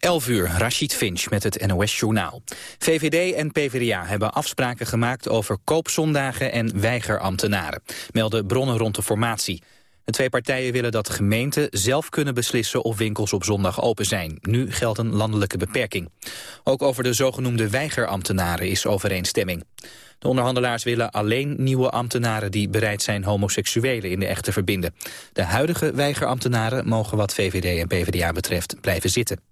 11 uur, Rashid Finch met het NOS-journaal. VVD en PvdA hebben afspraken gemaakt over koopzondagen en weigerambtenaren, melden bronnen rond de formatie. De twee partijen willen dat gemeenten zelf kunnen beslissen of winkels op zondag open zijn. Nu geldt een landelijke beperking. Ook over de zogenoemde weigerambtenaren is overeenstemming. De onderhandelaars willen alleen nieuwe ambtenaren die bereid zijn homoseksuelen in de echt te verbinden. De huidige weigerambtenaren mogen wat VVD en PvdA betreft blijven zitten.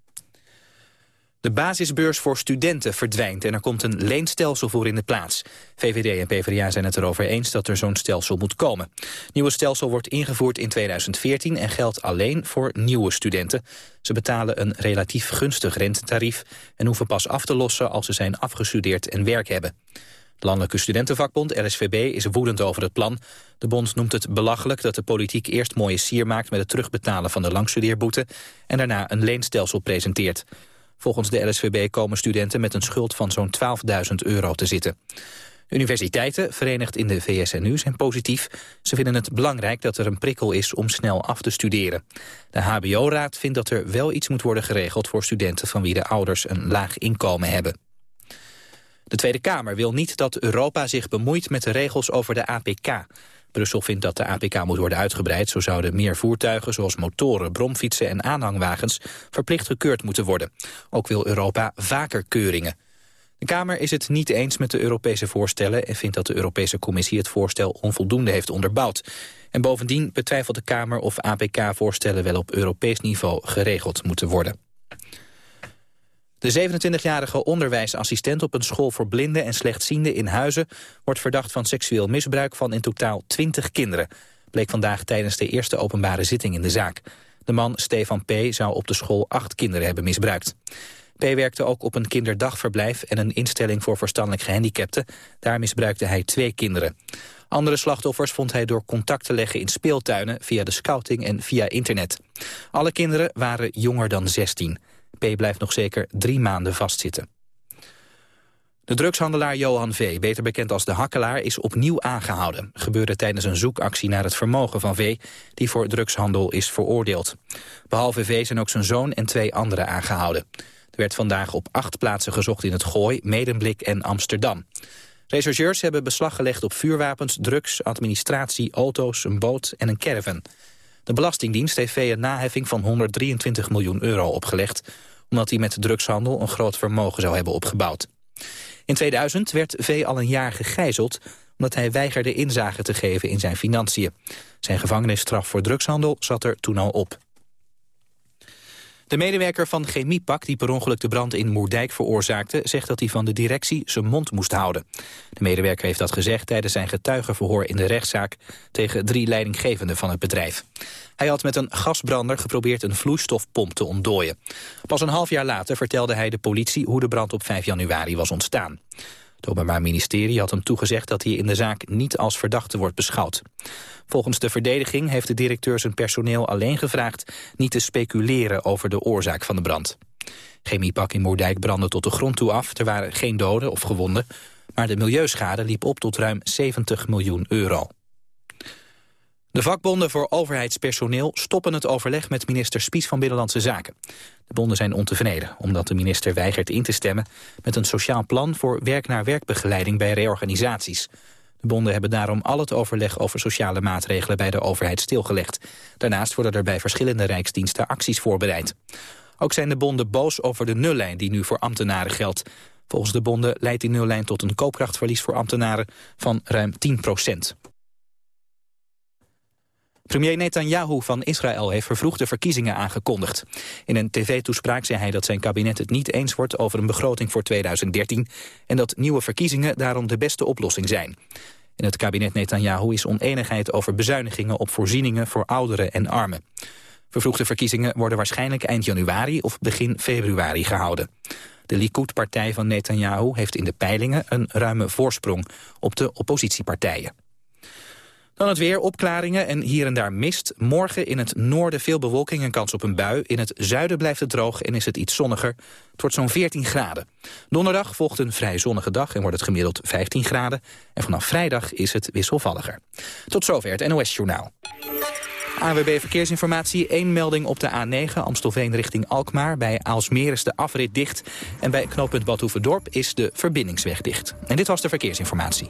De basisbeurs voor studenten verdwijnt en er komt een leenstelsel voor in de plaats. VVD en PvdA zijn het erover eens dat er zo'n stelsel moet komen. Het nieuwe stelsel wordt ingevoerd in 2014 en geldt alleen voor nieuwe studenten. Ze betalen een relatief gunstig rentetarief en hoeven pas af te lossen als ze zijn afgestudeerd en werk hebben. De Landelijke Studentenvakbond, LSVB, is woedend over het plan. De bond noemt het belachelijk dat de politiek eerst mooie sier maakt... met het terugbetalen van de langstudeerboete... en daarna een leenstelsel presenteert. Volgens de LSVB komen studenten met een schuld van zo'n 12.000 euro te zitten. Universiteiten, verenigd in de VSNU, zijn positief. Ze vinden het belangrijk dat er een prikkel is om snel af te studeren. De HBO-raad vindt dat er wel iets moet worden geregeld... voor studenten van wie de ouders een laag inkomen hebben. De Tweede Kamer wil niet dat Europa zich bemoeit met de regels over de APK. Brussel vindt dat de APK moet worden uitgebreid. Zo zouden meer voertuigen zoals motoren, bromfietsen en aanhangwagens verplicht gekeurd moeten worden. Ook wil Europa vaker keuringen. De Kamer is het niet eens met de Europese voorstellen... en vindt dat de Europese Commissie het voorstel onvoldoende heeft onderbouwd. En bovendien betwijfelt de Kamer of APK-voorstellen wel op Europees niveau geregeld moeten worden. De 27-jarige onderwijsassistent op een school voor blinden en slechtzienden in Huizen wordt verdacht van seksueel misbruik van in totaal 20 kinderen. Bleek vandaag tijdens de eerste openbare zitting in de zaak. De man Stefan P. zou op de school acht kinderen hebben misbruikt. P. werkte ook op een kinderdagverblijf en een instelling voor verstandelijk gehandicapten. Daar misbruikte hij twee kinderen. Andere slachtoffers vond hij door contact te leggen in speeltuinen... via de scouting en via internet. Alle kinderen waren jonger dan 16. Blijft nog zeker drie maanden vastzitten. De drugshandelaar Johan V., beter bekend als de Hakkelaar, is opnieuw aangehouden. Gebeurde tijdens een zoekactie naar het vermogen van V., die voor drugshandel is veroordeeld. Behalve V zijn ook zijn zoon en twee anderen aangehouden. Er werd vandaag op acht plaatsen gezocht in het Gooi, Medemblik en Amsterdam. Rechercheurs hebben beslag gelegd op vuurwapens, drugs, administratie, auto's, een boot en een caravan. De Belastingdienst heeft V een naheffing van 123 miljoen euro opgelegd... omdat hij met drugshandel een groot vermogen zou hebben opgebouwd. In 2000 werd V al een jaar gegijzeld omdat hij weigerde inzage te geven in zijn financiën. Zijn gevangenisstraf voor drugshandel zat er toen al op. De medewerker van Chemiepak die per ongeluk de brand in Moerdijk veroorzaakte... zegt dat hij van de directie zijn mond moest houden. De medewerker heeft dat gezegd tijdens zijn getuigenverhoor in de rechtszaak... tegen drie leidinggevenden van het bedrijf. Hij had met een gasbrander geprobeerd een vloeistofpomp te ontdooien. Pas een half jaar later vertelde hij de politie hoe de brand op 5 januari was ontstaan. Het Openbaar Ministerie had hem toegezegd dat hij in de zaak niet als verdachte wordt beschouwd. Volgens de verdediging heeft de directeur zijn personeel alleen gevraagd niet te speculeren over de oorzaak van de brand. Chemiepak in Moerdijk brandde tot de grond toe af. Er waren geen doden of gewonden, maar de milieuschade liep op tot ruim 70 miljoen euro. De vakbonden voor overheidspersoneel stoppen het overleg met minister Spies van Binnenlandse Zaken. De bonden zijn ontevreden, omdat de minister weigert in te stemmen met een sociaal plan voor werk-naar-werkbegeleiding bij reorganisaties. De bonden hebben daarom al het overleg over sociale maatregelen bij de overheid stilgelegd. Daarnaast worden er bij verschillende rijksdiensten acties voorbereid. Ook zijn de bonden boos over de nullijn die nu voor ambtenaren geldt. Volgens de bonden leidt die nullijn tot een koopkrachtverlies voor ambtenaren van ruim 10 procent. Premier Netanyahu van Israël heeft vervroegde verkiezingen aangekondigd. In een tv-toespraak zei hij dat zijn kabinet het niet eens wordt over een begroting voor 2013 en dat nieuwe verkiezingen daarom de beste oplossing zijn. In het kabinet Netanyahu is oneenigheid over bezuinigingen op voorzieningen voor ouderen en armen. Vervroegde verkiezingen worden waarschijnlijk eind januari of begin februari gehouden. De Likud-partij van Netanyahu heeft in de peilingen een ruime voorsprong op de oppositiepartijen. Dan het weer, opklaringen en hier en daar mist. Morgen in het noorden veel bewolking en kans op een bui. In het zuiden blijft het droog en is het iets zonniger. Het wordt zo'n 14 graden. Donderdag volgt een vrij zonnige dag en wordt het gemiddeld 15 graden. En vanaf vrijdag is het wisselvalliger. Tot zover het NOS Journaal. AWB Verkeersinformatie, één melding op de A9 Amstelveen richting Alkmaar. Bij Aalsmeer is de afrit dicht. En bij knooppunt Badhoevedorp is de verbindingsweg dicht. En dit was de verkeersinformatie.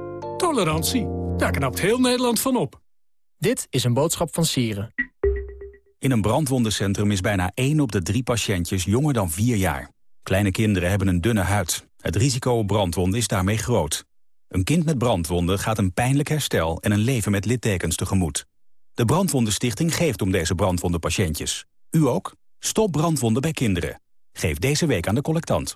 Tolerantie, daar knapt heel Nederland van op. Dit is een boodschap van Sieren. In een brandwondencentrum is bijna 1 op de drie patiëntjes jonger dan 4 jaar. Kleine kinderen hebben een dunne huid. Het risico op brandwonden is daarmee groot. Een kind met brandwonden gaat een pijnlijk herstel en een leven met littekens tegemoet. De Brandwondenstichting geeft om deze brandwondenpatiëntjes. U ook? Stop brandwonden bij kinderen. Geef deze week aan de collectant.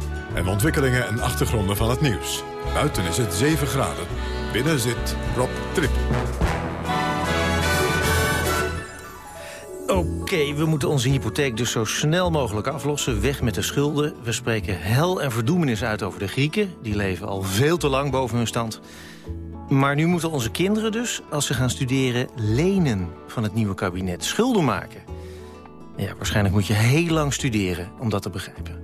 En ontwikkelingen en achtergronden van het nieuws. Buiten is het 7 graden. Binnen zit Rob Trip. Oké, we moeten onze hypotheek dus zo snel mogelijk aflossen. Weg met de schulden. We spreken hel en verdoemenis uit over de Grieken. Die leven al veel te lang boven hun stand. Maar nu moeten onze kinderen dus, als ze gaan studeren... lenen van het nieuwe kabinet, schulden maken. Ja, waarschijnlijk moet je heel lang studeren om dat te begrijpen.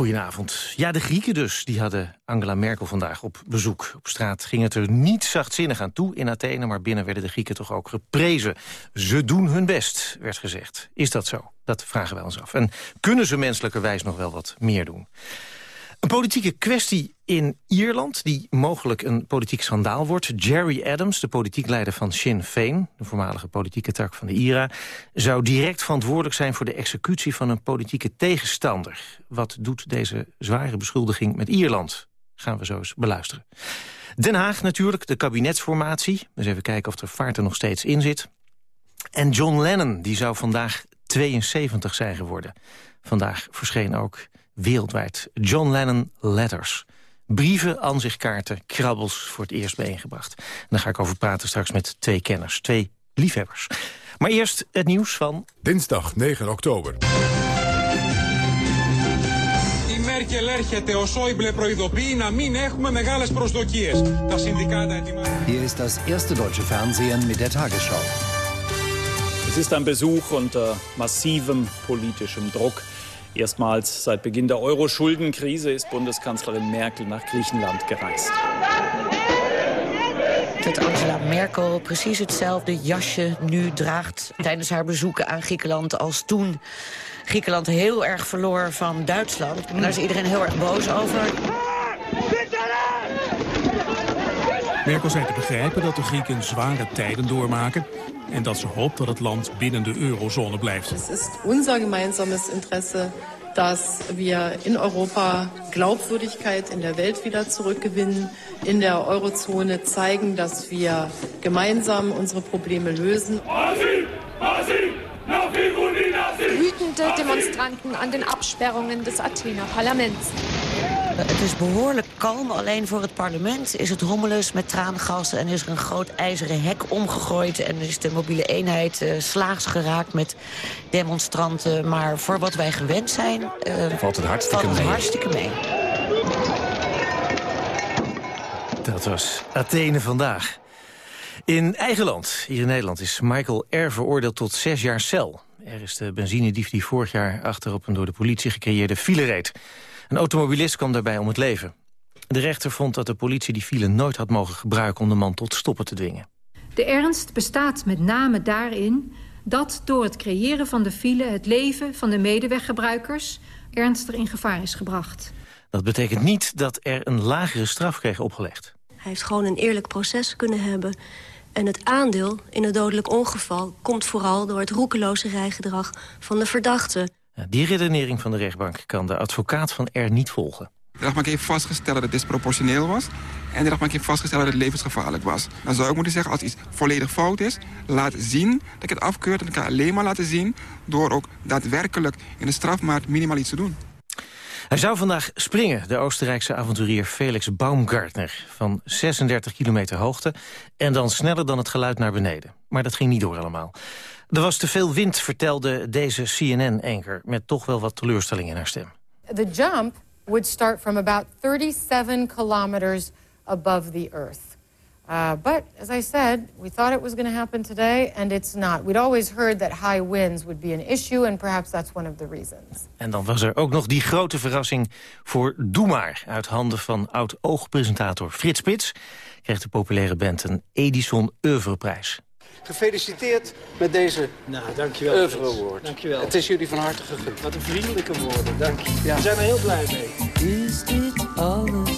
Goedenavond. Ja, de Grieken dus. Die hadden Angela Merkel vandaag op bezoek. Op straat ging het er niet zachtzinnig aan toe in Athene... maar binnen werden de Grieken toch ook geprezen. Ze doen hun best, werd gezegd. Is dat zo? Dat vragen wij ons af. En kunnen ze menselijkerwijs nog wel wat meer doen? Een politieke kwestie in Ierland die mogelijk een politiek schandaal wordt. Jerry Adams, de politiek leider van Sinn Féin... de voormalige politieke tak van de IRA... zou direct verantwoordelijk zijn voor de executie van een politieke tegenstander. Wat doet deze zware beschuldiging met Ierland? Gaan we zo eens beluisteren. Den Haag natuurlijk, de kabinetsformatie. Dus even kijken of er vaart er nog steeds in zit. En John Lennon, die zou vandaag 72 zijn geworden. Vandaag verscheen ook wereldwijd. John Lennon Letters. Brieven, aanzichtkaarten, krabbels voor het eerst bijeengebracht. En daar ga ik over praten straks met twee kenners, twee liefhebbers. Maar eerst het nieuws van... Dinsdag 9 oktober. Η Μέρκελ έρχεται, ο Σόιμπλε προειδοποιεί να μην έχουμε μεγάλες προσδοκίες. Τα συνδικάτα ετοιμάζουν. Hier ist das erste deutsche Fernsehen mit der Tagesschau. Es ist ein Besuch unter massivem politischem Druck. Erstmals seit Beginn der Euro-Schuldenkrise ist Bundeskanzlerin Merkel nach Griechenland gereist. Dat Angela Merkel precies hetzelfde jasje nu draagt tijdens haar bezoeken aan Griekenland als toen Griekenland heel erg verloor van Duitsland. Daar is iedereen heel erg boos over. Merkel zei te begrijpen dat de Grieken zware tijden doormaken... en dat ze hoopt dat het land binnen de eurozone blijft. Het is unser gemeinsames Interesse dass wir in Europa Glaubwürdigkeit in der Welt wieder zurückgewinnen, in der Eurozone zeigen, dass wir gemeinsam unsere Probleme lösen. Wütende Demonstranten an den Absperrungen des Athener Parlaments. Het is behoorlijk kalm, alleen voor het parlement is het rommelus met traangassen... en is er een groot ijzeren hek omgegooid... en is de mobiele eenheid uh, slaags geraakt met demonstranten. Maar voor wat wij gewend zijn... Uh, valt het hartstikke valt het mee. Hartstikke mee. Dat was Athene vandaag. In eigen land, hier in Nederland, is Michael R. veroordeeld tot zes jaar cel. Er is de benzinedief die vorig jaar achterop een door de politie gecreëerde file reed. Een automobilist kwam daarbij om het leven. De rechter vond dat de politie die file nooit had mogen gebruiken om de man tot stoppen te dwingen. De ernst bestaat met name daarin dat door het creëren van de file... het leven van de medeweggebruikers ernstig in gevaar is gebracht. Dat betekent niet dat er een lagere straf kreeg opgelegd. Hij heeft gewoon een eerlijk proces kunnen hebben. En het aandeel in het dodelijk ongeval komt vooral door het roekeloze rijgedrag van de verdachte. Die redenering van de rechtbank kan de advocaat van R niet volgen. De rechtbank heeft vastgesteld dat het disproportioneel was. En de rechtbank heeft vastgesteld dat het levensgevaarlijk was. Dan zou ik moeten zeggen, als iets volledig fout is... laat zien dat ik het afkeur. En ik kan alleen maar laten zien... door ook daadwerkelijk in de strafmaat minimaal iets te doen. Hij zou vandaag springen, de Oostenrijkse avonturier Felix Baumgartner... van 36 kilometer hoogte en dan sneller dan het geluid naar beneden. Maar dat ging niet door allemaal. Er was te veel wind, vertelde deze CNN-anker... met toch wel wat teleurstelling in haar stem. The jump would start from about 37 kilometers above the earth. Uh, but as I said, we thought it was going to happen today, and it's not. We'd always heard that high winds would be an issue, and perhaps that's one of the reasons. En dan was er ook nog die grote verrassing voor Doe Maar... uit handen van oud-oogpresentator Frits Spits... kreeg de populaire band een Edison Oeuvreprijs. Gefeliciteerd met deze nou, dankjewel, Oeuvre Award. Dankjewel. Het is jullie van harte gegund. Wat een vriendelijke woorden, dank je. Ja. We zijn er heel blij mee. Is dit alles?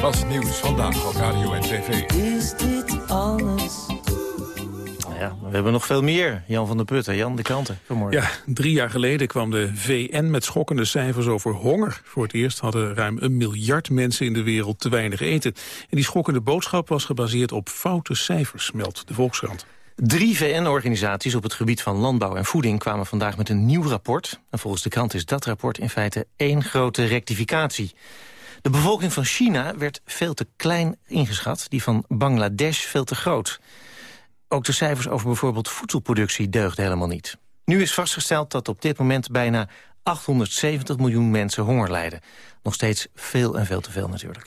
Dat was nieuws vandaag op Radio en TV. Is dit alles? Ja, we hebben nog veel meer. Jan van der Putten, Jan de Kranten, vanmorgen. Ja, drie jaar geleden kwam de VN met schokkende cijfers over honger. Voor het eerst hadden ruim een miljard mensen in de wereld te weinig eten. En die schokkende boodschap was gebaseerd op foute cijfers, meldt de Volkskrant. Drie VN-organisaties op het gebied van landbouw en voeding kwamen vandaag met een nieuw rapport. En volgens de krant is dat rapport in feite één grote rectificatie. De bevolking van China werd veel te klein ingeschat, die van Bangladesh veel te groot. Ook de cijfers over bijvoorbeeld voedselproductie deugden helemaal niet. Nu is vastgesteld dat op dit moment bijna 870 miljoen mensen honger lijden. Nog steeds veel en veel te veel natuurlijk.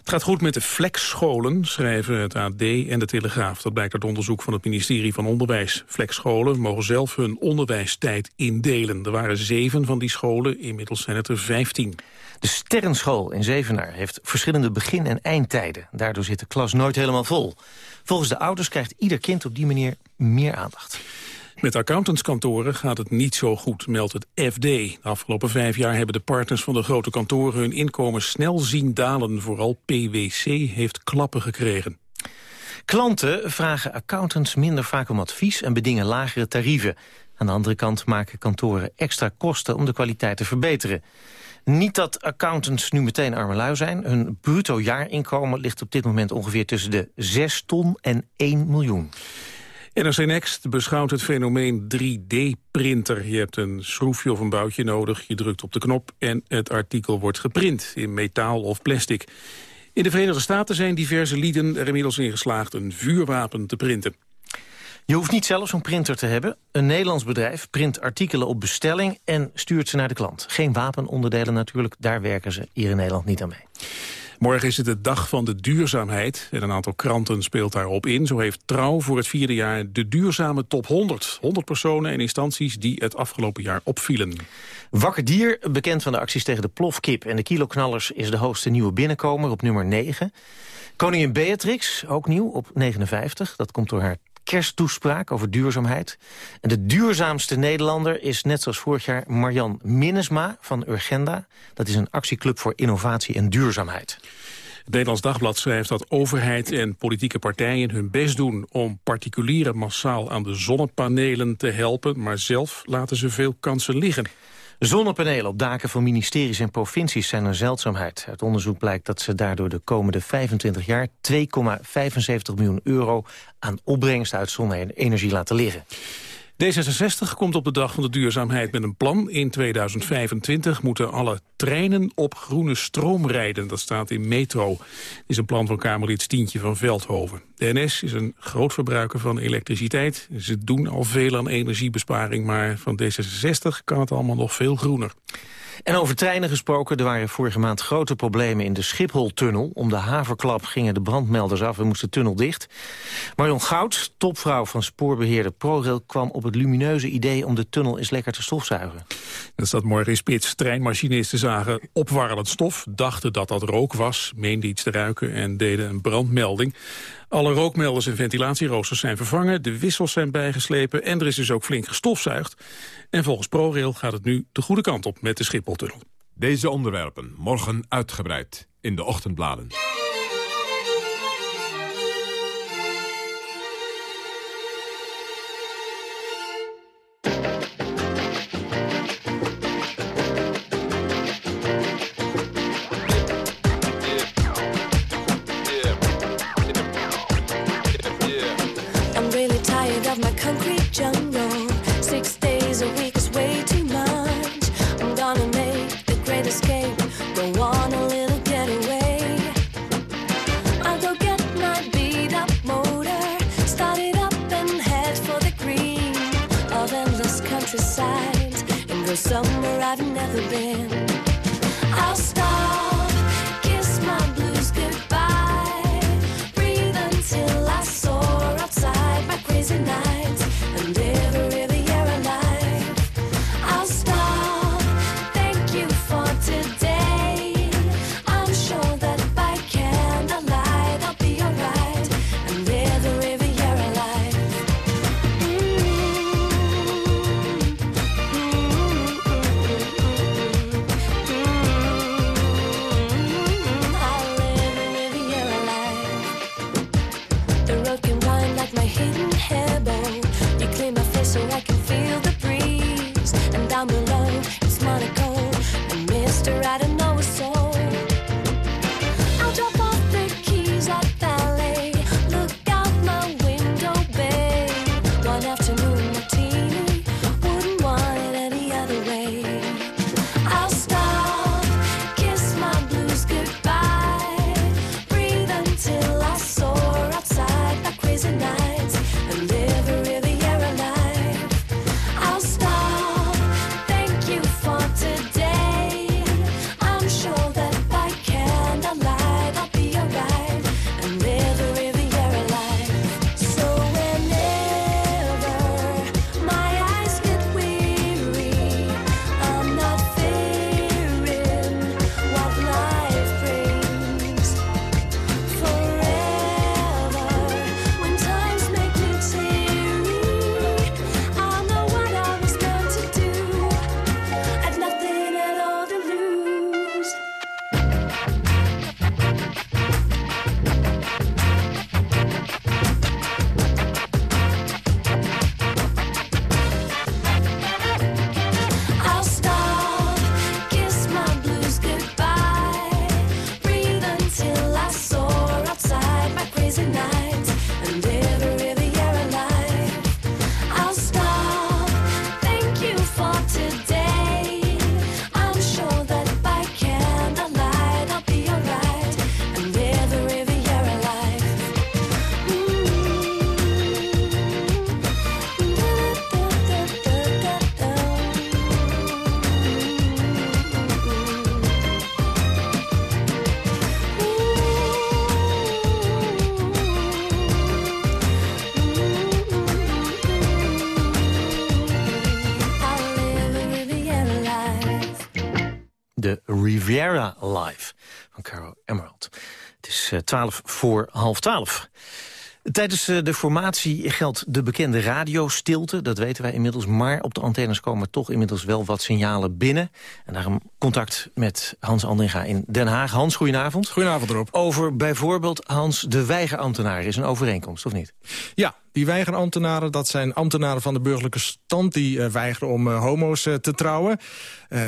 Het gaat goed met de flexscholen, schrijven het AD en de Telegraaf. Dat blijkt uit onderzoek van het ministerie van Onderwijs. Flexscholen mogen zelf hun onderwijstijd indelen. Er waren zeven van die scholen, inmiddels zijn het er vijftien. De Sterrenschool in Zevenaar heeft verschillende begin- en eindtijden. Daardoor zit de klas nooit helemaal vol. Volgens de ouders krijgt ieder kind op die manier meer aandacht. Met accountantskantoren gaat het niet zo goed, meldt het FD. De afgelopen vijf jaar hebben de partners van de grote kantoren... hun inkomen snel zien dalen. Vooral PwC heeft klappen gekregen. Klanten vragen accountants minder vaak om advies... en bedingen lagere tarieven. Aan de andere kant maken kantoren extra kosten om de kwaliteit te verbeteren. Niet dat accountants nu meteen arme zijn. Hun bruto jaarinkomen ligt op dit moment ongeveer tussen de 6 ton en 1 miljoen. NRC Next beschouwt het fenomeen 3D-printer. Je hebt een schroefje of een boutje nodig, je drukt op de knop... en het artikel wordt geprint in metaal of plastic. In de Verenigde Staten zijn diverse lieden er inmiddels in geslaagd... een vuurwapen te printen. Je hoeft niet zelf zo'n printer te hebben. Een Nederlands bedrijf print artikelen op bestelling en stuurt ze naar de klant. Geen wapenonderdelen natuurlijk, daar werken ze hier in Nederland niet aan mee. Morgen is het de dag van de duurzaamheid en een aantal kranten speelt daarop in. Zo heeft Trouw voor het vierde jaar de duurzame top 100. 100 personen en instanties die het afgelopen jaar opvielen. Wakker Dier, bekend van de acties tegen de plofkip en de kiloknallers... is de hoogste nieuwe binnenkomer op nummer 9. Koningin Beatrix, ook nieuw, op 59. Dat komt door haar kersttoespraak over duurzaamheid. En de duurzaamste Nederlander is net zoals vorig jaar Marjan Minnesma van Urgenda. Dat is een actieclub voor innovatie en duurzaamheid. Het Nederlands Dagblad schrijft dat overheid en politieke partijen hun best doen om particulieren massaal aan de zonnepanelen te helpen, maar zelf laten ze veel kansen liggen. Zonnepanelen op daken van ministeries en provincies zijn een zeldzaamheid. Uit onderzoek blijkt dat ze daardoor de komende 25 jaar 2,75 miljoen euro aan opbrengst uit zonne-energie laten liggen. D66 komt op de dag van de duurzaamheid met een plan. In 2025 moeten alle treinen op groene stroom rijden. Dat staat in Metro. Dit is een plan van Kamerlid Stientje van Veldhoven. De NS is een groot verbruiker van elektriciteit. Ze doen al veel aan energiebesparing, maar van D66 kan het allemaal nog veel groener. En over treinen gesproken, er waren vorige maand grote problemen in de Schiphol-tunnel. Om de haverklap gingen de brandmelders af en moest de tunnel dicht. Marion Goud, topvrouw van spoorbeheerder ProRail... kwam op het lumineuze idee om de tunnel eens lekker te stofzuigen. Dat staat morgen in spits. Treinmachinisten zagen opwarrelend stof, dachten dat dat rook was... meenden iets te ruiken en deden een brandmelding. Alle rookmelders en ventilatieroosters zijn vervangen, de wissels zijn bijgeslepen... en er is dus ook flink gestofzuigd. En volgens ProRail gaat het nu de goede kant op met de Schipholtunnel. Deze onderwerpen morgen uitgebreid in de ochtendbladen. the bed. Riviera Live van Caro Emerald. Het is eh, twaalf voor half twaalf. Tijdens eh, de formatie geldt de bekende radiostilte, dat weten wij inmiddels. Maar op de antennes komen toch inmiddels wel wat signalen binnen. En daarom contact met Hans Andringa in Den Haag. Hans, goedenavond. Goedenavond erop. Over bijvoorbeeld Hans de weigerambtenaar is een overeenkomst, of niet? Ja, die weigerambtenaren, dat zijn ambtenaren van de burgerlijke stand... die eh, weigeren om eh, homo's te trouwen.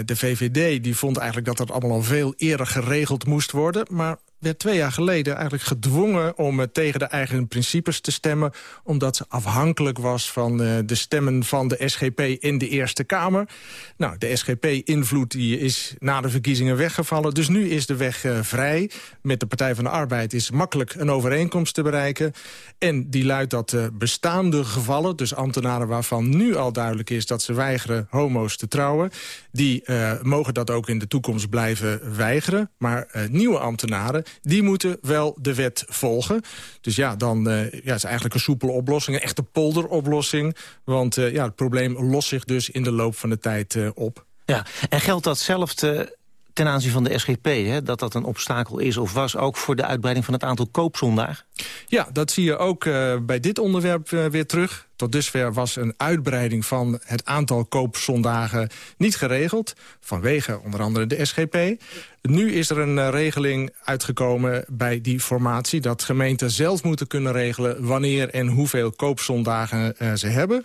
De VVD die vond eigenlijk dat dat allemaal al veel eerder geregeld moest worden. Maar werd twee jaar geleden eigenlijk gedwongen om uh, tegen de eigen principes te stemmen... omdat ze afhankelijk was van uh, de stemmen van de SGP in de Eerste Kamer. Nou, de SGP-invloed is na de verkiezingen weggevallen. Dus nu is de weg uh, vrij. Met de Partij van de Arbeid is makkelijk een overeenkomst te bereiken. En die luidt dat bestaande gevallen, dus ambtenaren waarvan nu al duidelijk is... dat ze weigeren homo's te trouwen, die mogen dat ook in de toekomst blijven weigeren. Maar nieuwe ambtenaren die moeten wel de wet volgen. Dus ja, dan uh, ja, is eigenlijk een soepele oplossing, een echte polderoplossing. Want uh, ja, het probleem lost zich dus in de loop van de tijd uh, op. Ja, en geldt datzelfde ten aanzien van de SGP, hè, dat dat een obstakel is of was... ook voor de uitbreiding van het aantal koopzondagen? Ja, dat zie je ook uh, bij dit onderwerp uh, weer terug. Tot dusver was een uitbreiding van het aantal koopzondagen niet geregeld... vanwege onder andere de SGP. Nu is er een uh, regeling uitgekomen bij die formatie... dat gemeenten zelf moeten kunnen regelen wanneer en hoeveel koopzondagen ze hebben...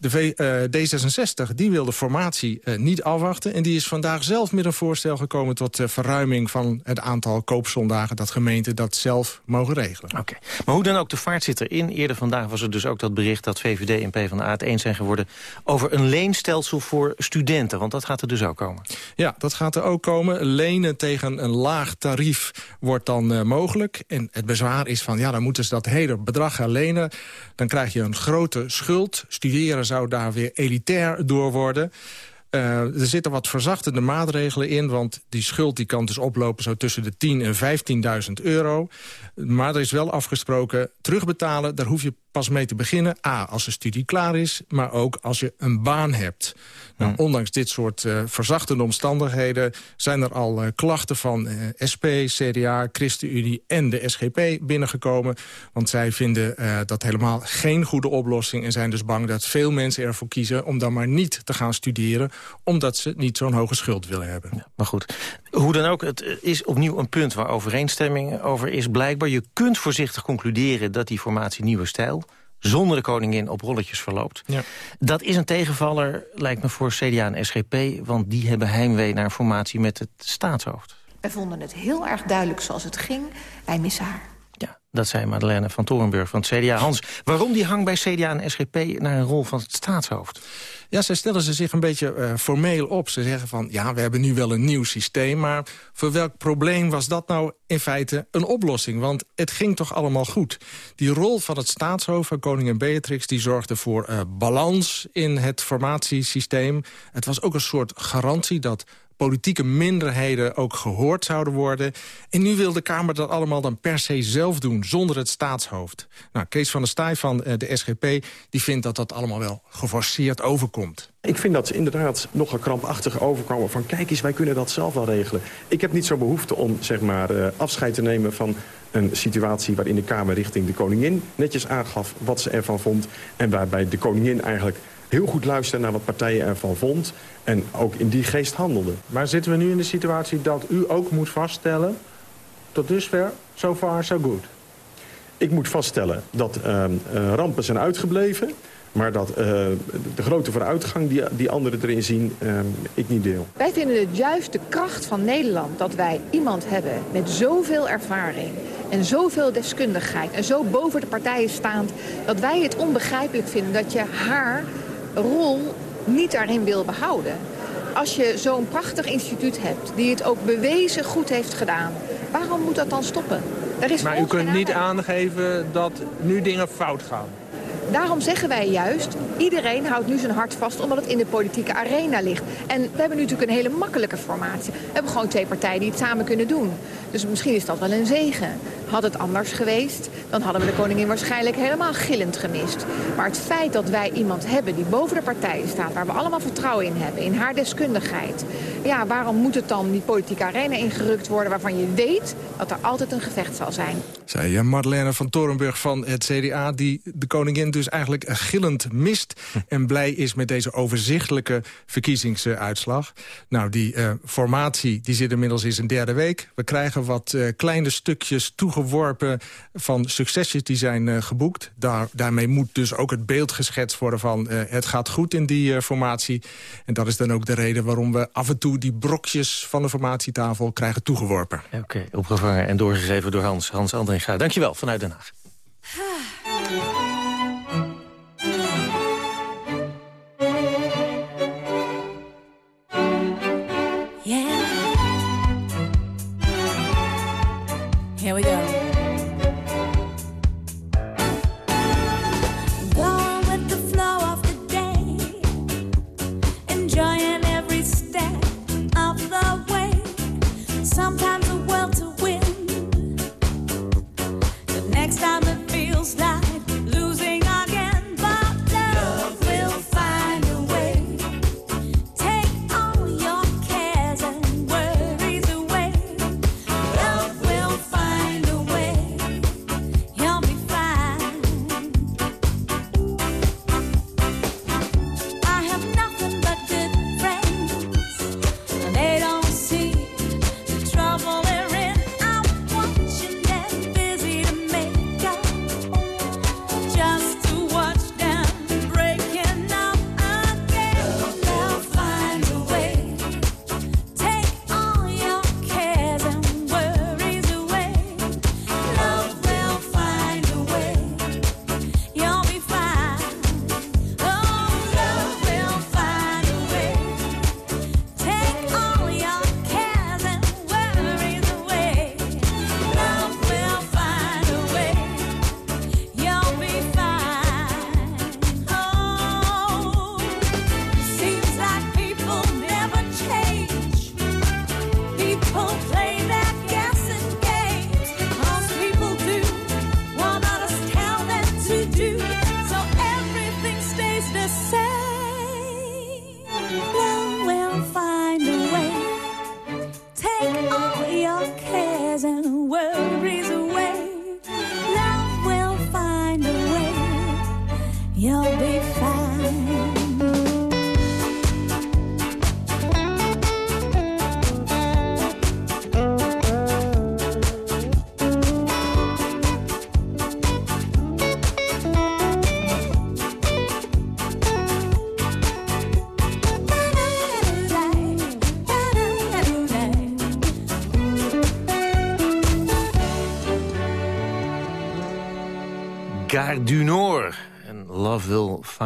De v, uh, D66 die wil de formatie uh, niet afwachten. En die is vandaag zelf met een voorstel gekomen... tot uh, verruiming van het aantal koopzondagen... dat gemeenten dat zelf mogen regelen. Oké, okay. Maar hoe dan ook, de vaart zit erin. Eerder vandaag was er dus ook dat bericht dat VVD en PvdA het eens zijn geworden... over een leenstelsel voor studenten. Want dat gaat er dus ook komen. Ja, dat gaat er ook komen. Lenen tegen een laag tarief wordt dan mogelijk. En het bezwaar is van, ja, dan moeten ze dat hele bedrag gaan lenen. Dan krijg je een grote schuld. Studeren zou daar weer elitair door worden. Uh, er zitten wat verzachtende maatregelen in... want die schuld die kan dus oplopen zo tussen de 10 en 15.000 euro. Maar er is wel afgesproken, terugbetalen... daar hoef je pas mee te beginnen. A, als de studie klaar is, maar ook als je een baan hebt. Nou, ondanks dit soort uh, verzachtende omstandigheden... zijn er al uh, klachten van uh, SP, CDA, ChristenUnie en de SGP binnengekomen. Want zij vinden dat helemaal geen goede oplossing... en zijn dus bang dat veel mensen ervoor kiezen om dan maar niet te gaan studeren... omdat ze niet zo'n hoge schuld willen hebben. Ja, maar goed, hoe dan ook, het is opnieuw een punt waar overeenstemming over is. Blijkbaar, je kunt voorzichtig concluderen dat die formatie Nieuwe Stijl zonder de koningin op rolletjes verloopt. Ja. Dat is een tegenvaller, lijkt me, voor CDA en SGP... want die hebben heimwee naar formatie met het staatshoofd. Wij vonden het heel erg duidelijk zoals het ging. Wij missen haar. Dat zei Madeleine van Torenburg van CDA. Hans, waarom die hang bij CDA en SGP naar een rol van het staatshoofd? Ja, zij stellen ze zich een beetje uh, formeel op. Ze zeggen van, ja, we hebben nu wel een nieuw systeem... maar voor welk probleem was dat nou in feite een oplossing? Want het ging toch allemaal goed. Die rol van het staatshoofd van koningin Beatrix... die zorgde voor uh, balans in het formatiesysteem. Het was ook een soort garantie dat politieke minderheden ook gehoord zouden worden. En nu wil de Kamer dat allemaal dan per se zelf doen, zonder het staatshoofd. Nou, Kees van der Staaij van uh, de SGP die vindt dat dat allemaal wel geforceerd overkomt. Ik vind dat ze inderdaad nogal krampachtig overkomen van... kijk eens, wij kunnen dat zelf wel regelen. Ik heb niet zo behoefte om zeg maar, uh, afscheid te nemen van een situatie... waarin de Kamer richting de koningin netjes aangaf wat ze ervan vond... en waarbij de koningin eigenlijk heel goed luisterde naar wat partijen ervan vond... en ook in die geest handelde. Maar zitten we nu in de situatie dat u ook moet vaststellen... tot dusver, so far, so good? Ik moet vaststellen dat uh, rampen zijn uitgebleven... Maar dat uh, de grote vooruitgang die, die anderen erin zien, uh, ik niet deel. Wij vinden het juist de kracht van Nederland dat wij iemand hebben met zoveel ervaring en zoveel deskundigheid en zo boven de partijen staand... dat wij het onbegrijpelijk vinden dat je haar rol niet daarin wil behouden. Als je zo'n prachtig instituut hebt die het ook bewezen goed heeft gedaan... waarom moet dat dan stoppen? Is maar u kunt niet aangeven dat nu dingen fout gaan. Daarom zeggen wij juist, iedereen houdt nu zijn hart vast omdat het in de politieke arena ligt. En we hebben nu natuurlijk een hele makkelijke formatie. We hebben gewoon twee partijen die het samen kunnen doen. Dus misschien is dat wel een zegen. Had het anders geweest, dan hadden we de koningin waarschijnlijk helemaal gillend gemist. Maar het feit dat wij iemand hebben die boven de partijen staat... waar we allemaal vertrouwen in hebben, in haar deskundigheid... ja, waarom moet het dan die politieke arena ingerukt worden... waarvan je weet dat er altijd een gevecht zal zijn? Zei Madeleine van Torenburg van het CDA... die de koningin dus eigenlijk gillend mist... en blij is met deze overzichtelijke verkiezingsuitslag. Nou, die uh, formatie die zit inmiddels in zijn derde week. We krijgen wat uh, kleine stukjes toegevoegd toegeworpen van succesjes die zijn eh, geboekt. Daar, daarmee moet dus ook het beeld geschetst worden van eh, het gaat goed in die uh, formatie. En dat is dan ook de reden waarom we af en toe die brokjes van de formatietafel krijgen toegeworpen. Oké, opgevangen en doorgegeven door Hans, Hans Andringa. Dankjewel vanuit Den Haag.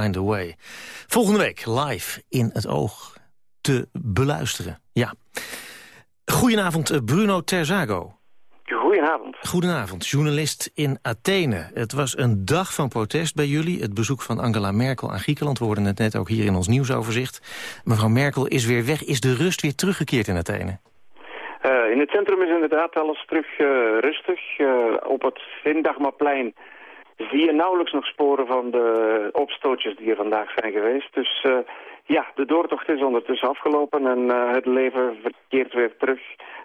Find a Way. Volgende week live in het oog te beluisteren. Ja. Goedenavond, eh, Bruno Terzago. Goedenavond. Goedenavond, journalist in Athene. Het was een dag van protest bij jullie. Het bezoek van Angela Merkel aan Griekenland. We hoorden het net ook hier in ons nieuwsoverzicht. Mevrouw Merkel is weer weg. Is de rust weer teruggekeerd in Athene? Eh, in het centrum is inderdaad alles terug eh, rustig. Op het Vindagmaplein zie je nauwelijks nog sporen van de opstootjes die er vandaag zijn geweest. Dus eh, ja, de doortocht is ondertussen afgelopen en eh, het leven verkeert weer terug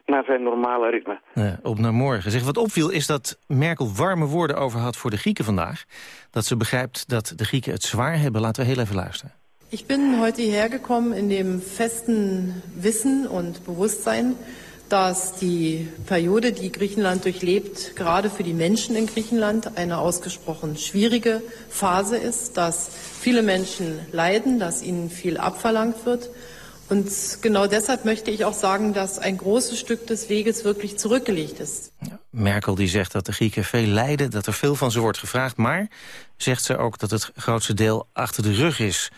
naar zijn normale ritme. Ja, op naar morgen. Zeg, wat opviel is dat Merkel warme woorden over had voor de Grieken vandaag. Dat ze begrijpt dat de Grieken het zwaar hebben. Laten we heel even luisteren. Ich bin heute hierher gekommen in dem festen Wissen und Bewusstsein, dass die Periode, die Griechenland durchlebt, gerade für die Menschen in Griechenland eine ausgesprochen schwierige Phase ist, dass viele Menschen leiden, dass ihnen viel abverlangt wird. Und genau deshalb möchte ich auch sagen, dass ein großes Stück des Weges wirklich zurückgelegt ist. Merkel die zegt dat de Grieken veel lijden, dat er veel van ze wordt gevraagd. Maar zegt ze ook dat het grootste deel achter de rug is.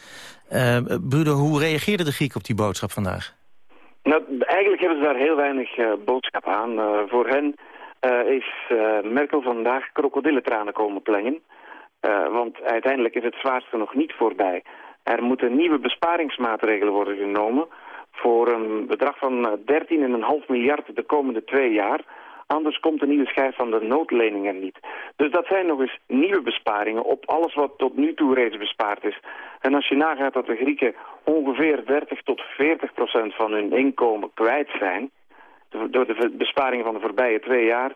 Uh, Bruder, hoe reageerde de Grieken op die boodschap vandaag? Nou, eigenlijk hebben ze daar heel weinig uh, boodschap aan. Uh, voor hen uh, is Merkel vandaag krokodillentranen komen plengen. want uiteindelijk is het zwaarste nog niet voorbij. Er moeten nieuwe besparingsmaatregelen worden genomen voor een bedrag van 13,5 miljard de komende twee jaar. Anders komt de nieuwe schijf van de noodlening er niet. Dus dat zijn nog eens nieuwe besparingen op alles wat tot nu toe reeds bespaard is. En als je nagaat dat de Grieken ongeveer 30 tot 40 procent van hun inkomen kwijt zijn... door de besparingen van de voorbije twee jaar...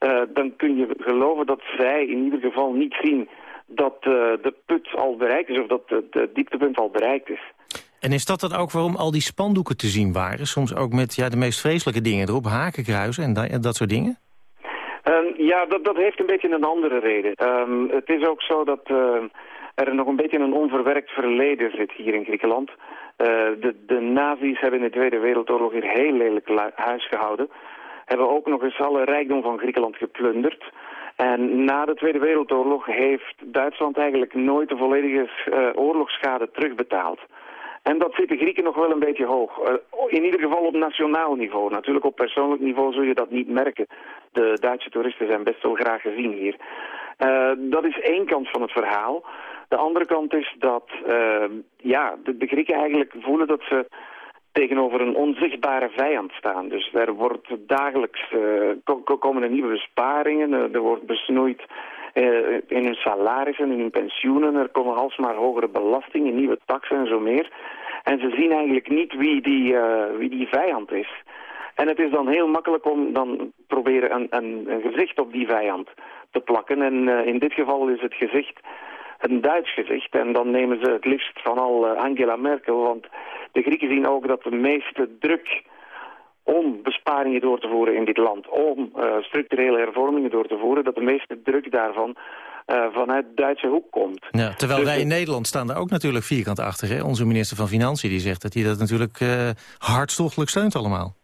Uh, dan kun je geloven dat zij in ieder geval niet zien dat uh, de put al bereikt is... of dat het dieptepunt al bereikt is. En is dat dan ook waarom al die spandoeken te zien waren? Soms ook met ja, de meest vreselijke dingen erop, hakenkruisen en dat, soort dingen? Ehm, ja, dat, dat heeft een beetje een andere reden. Ehm, het is ook zo dat uh, er nog een beetje een onverwerkt verleden zit hier in Griekenland. Uh, de, de nazi's hebben in de Tweede Wereldoorlog hier heel lelijk huis gehouden. Hebben ook nog eens alle rijkdom van Griekenland geplunderd. En na de Tweede Wereldoorlog heeft Duitsland eigenlijk nooit de volledige uh, oorlogsschade terugbetaald. En dat zit de Grieken nog wel een beetje hoog. Uh, in ieder geval op nationaal niveau. Natuurlijk op persoonlijk niveau zul je dat niet merken. De Duitse toeristen zijn best wel graag gezien hier. Uh, dat is één kant van het verhaal. De andere kant is dat uh, ja, de, de, Grieken eigenlijk voelen dat ze tegenover een onzichtbare vijand staan. Dus er wordt dagelijks komen er nieuwe besparingen, er wordt besnoeid in hun salarissen, in hun pensioenen. Er komen alsmaar hogere belastingen, nieuwe taxen en zo meer. En ze zien eigenlijk niet wie die, uh, wie die vijand is. En het is dan heel makkelijk om dan proberen een, een, gezicht op die vijand te plakken. En uh, in dit geval is het gezicht een Duits gezicht. En dan nemen ze het liefst van al Angela Merkel. Want de Grieken zien ook dat de meeste druk om besparingen door te voeren in dit land, om uh, structurele hervormingen door te voeren, dat de meeste druk daarvan uh, vanuit Duitse hoek komt. Ja, terwijl dus wij in Nederland staan daar ook natuurlijk vierkant achter. Hè? Onze minister van Financiën die zegt dat hij dat natuurlijk uh, hartstochtelijk steunt allemaal.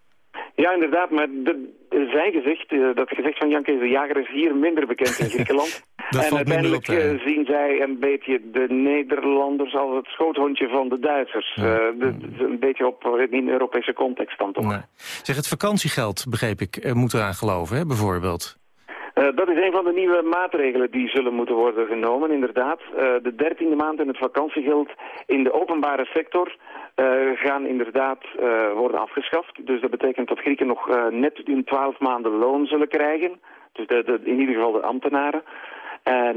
Ja, inderdaad, maar de, zijn gezicht, uh, dat gezicht van Jan Kees de Jager is hier minder bekend in Griekenland. en uiteindelijk uh, zien zij een beetje de Nederlanders als het schoothondje van de Duitsers. Ja. Uh, de, de, een beetje op, in een Europese context dan toch. Nee. Zeg, het vakantiegeld, begreep ik, moet eraan geloven, hè, bijvoorbeeld. Uh, dat is een van de nieuwe maatregelen die zullen moeten worden genomen, inderdaad. Uh, de dertiende maand in het vakantiegeld in de openbare sector gaan inderdaad worden afgeschaft. Dus dat betekent dat Grieken nog net in twaalf maanden loon zullen krijgen. Dus de, de, in ieder geval de ambtenaren. En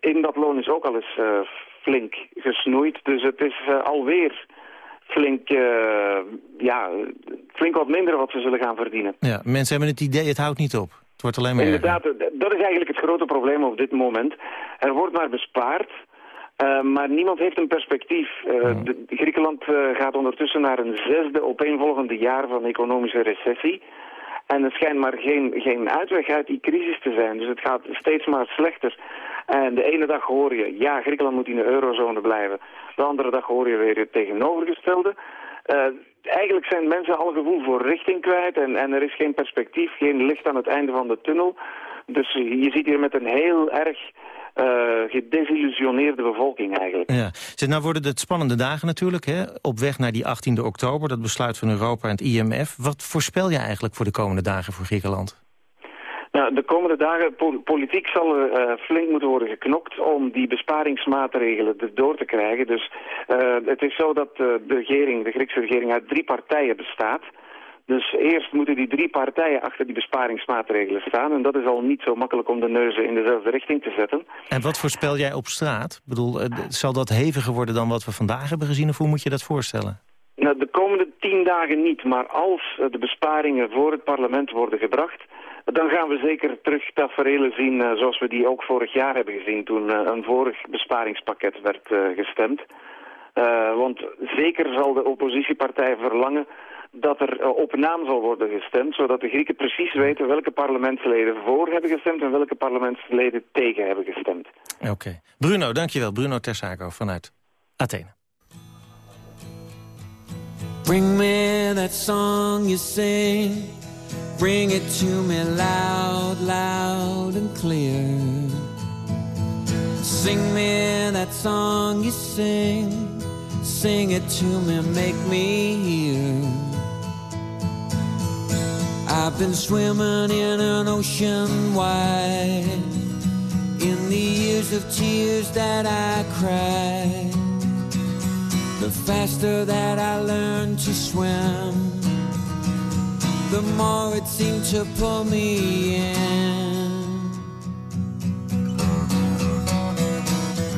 in dat loon is ook al eens flink gesnoeid. Dus het is alweer flink, ja, flink wat minder wat ze zullen gaan verdienen. Ja, mensen hebben het idee, het houdt niet op. Het wordt alleen maar Inderdaad, dat is eigenlijk het grote probleem op dit moment. Er wordt maar bespaard, uh, maar niemand heeft een perspectief. Uh, de, Griekenland uh, gaat ondertussen naar een zesde opeenvolgende jaar van economische recessie. En er schijnt maar geen, geen uitweg uit die crisis te zijn. Dus het gaat steeds maar slechter. En de ene dag hoor je, ja, Griekenland moet in de eurozone blijven. De andere dag hoor je weer het tegenovergestelde. Eigenlijk zijn mensen al gevoel voor richting kwijt en, en er is geen perspectief, geen licht aan het einde van de tunnel. Dus je ziet hier met een heel erg gedesillusioneerde bevolking eigenlijk. Ja. Zit, nou worden het spannende dagen natuurlijk, hè? op weg naar die 18e oktober, dat besluit van Europa en het IMF. Wat voorspel je eigenlijk voor de komende dagen voor Griekenland? Nou, de komende dagen, politiek zal er uh, flink moeten worden geknokt om die besparingsmaatregelen door te krijgen. Dus uh, het is zo dat uh, de regering, de Griekse regering uit drie partijen bestaat. Dus eerst moeten die drie partijen achter die besparingsmaatregelen staan. En dat is al niet zo makkelijk om de neuzen in dezelfde richting te zetten. En wat voorspel jij op straat? Ik bedoel, zal dat heviger worden dan wat we vandaag hebben gezien? Of hoe moet je dat voorstellen? Nou, de komende tien dagen niet. Maar als de besparingen voor het parlement worden gebracht dan gaan we zeker terug tafereelen zien uh, zoals we die ook vorig jaar hebben gezien toen een vorig besparingspakket werd uh, gestemd. want zeker zal de oppositiepartij verlangen dat er op naam zal worden gestemd, zodat de Grieken precies weten welke parlementsleden voor hebben gestemd en welke parlementsleden tegen hebben gestemd. Oké. Okay. Bruno, dankjewel. Bruno Tersago vanuit Athene. Bring me that song you sing Bring it to me loud, loud and clear. Sing me that song you sing. Sing it to me, make me hear. I've been swimming in an ocean wide. In the years of tears that I cried. The faster that I learned to swim the more it seemed to pull me in.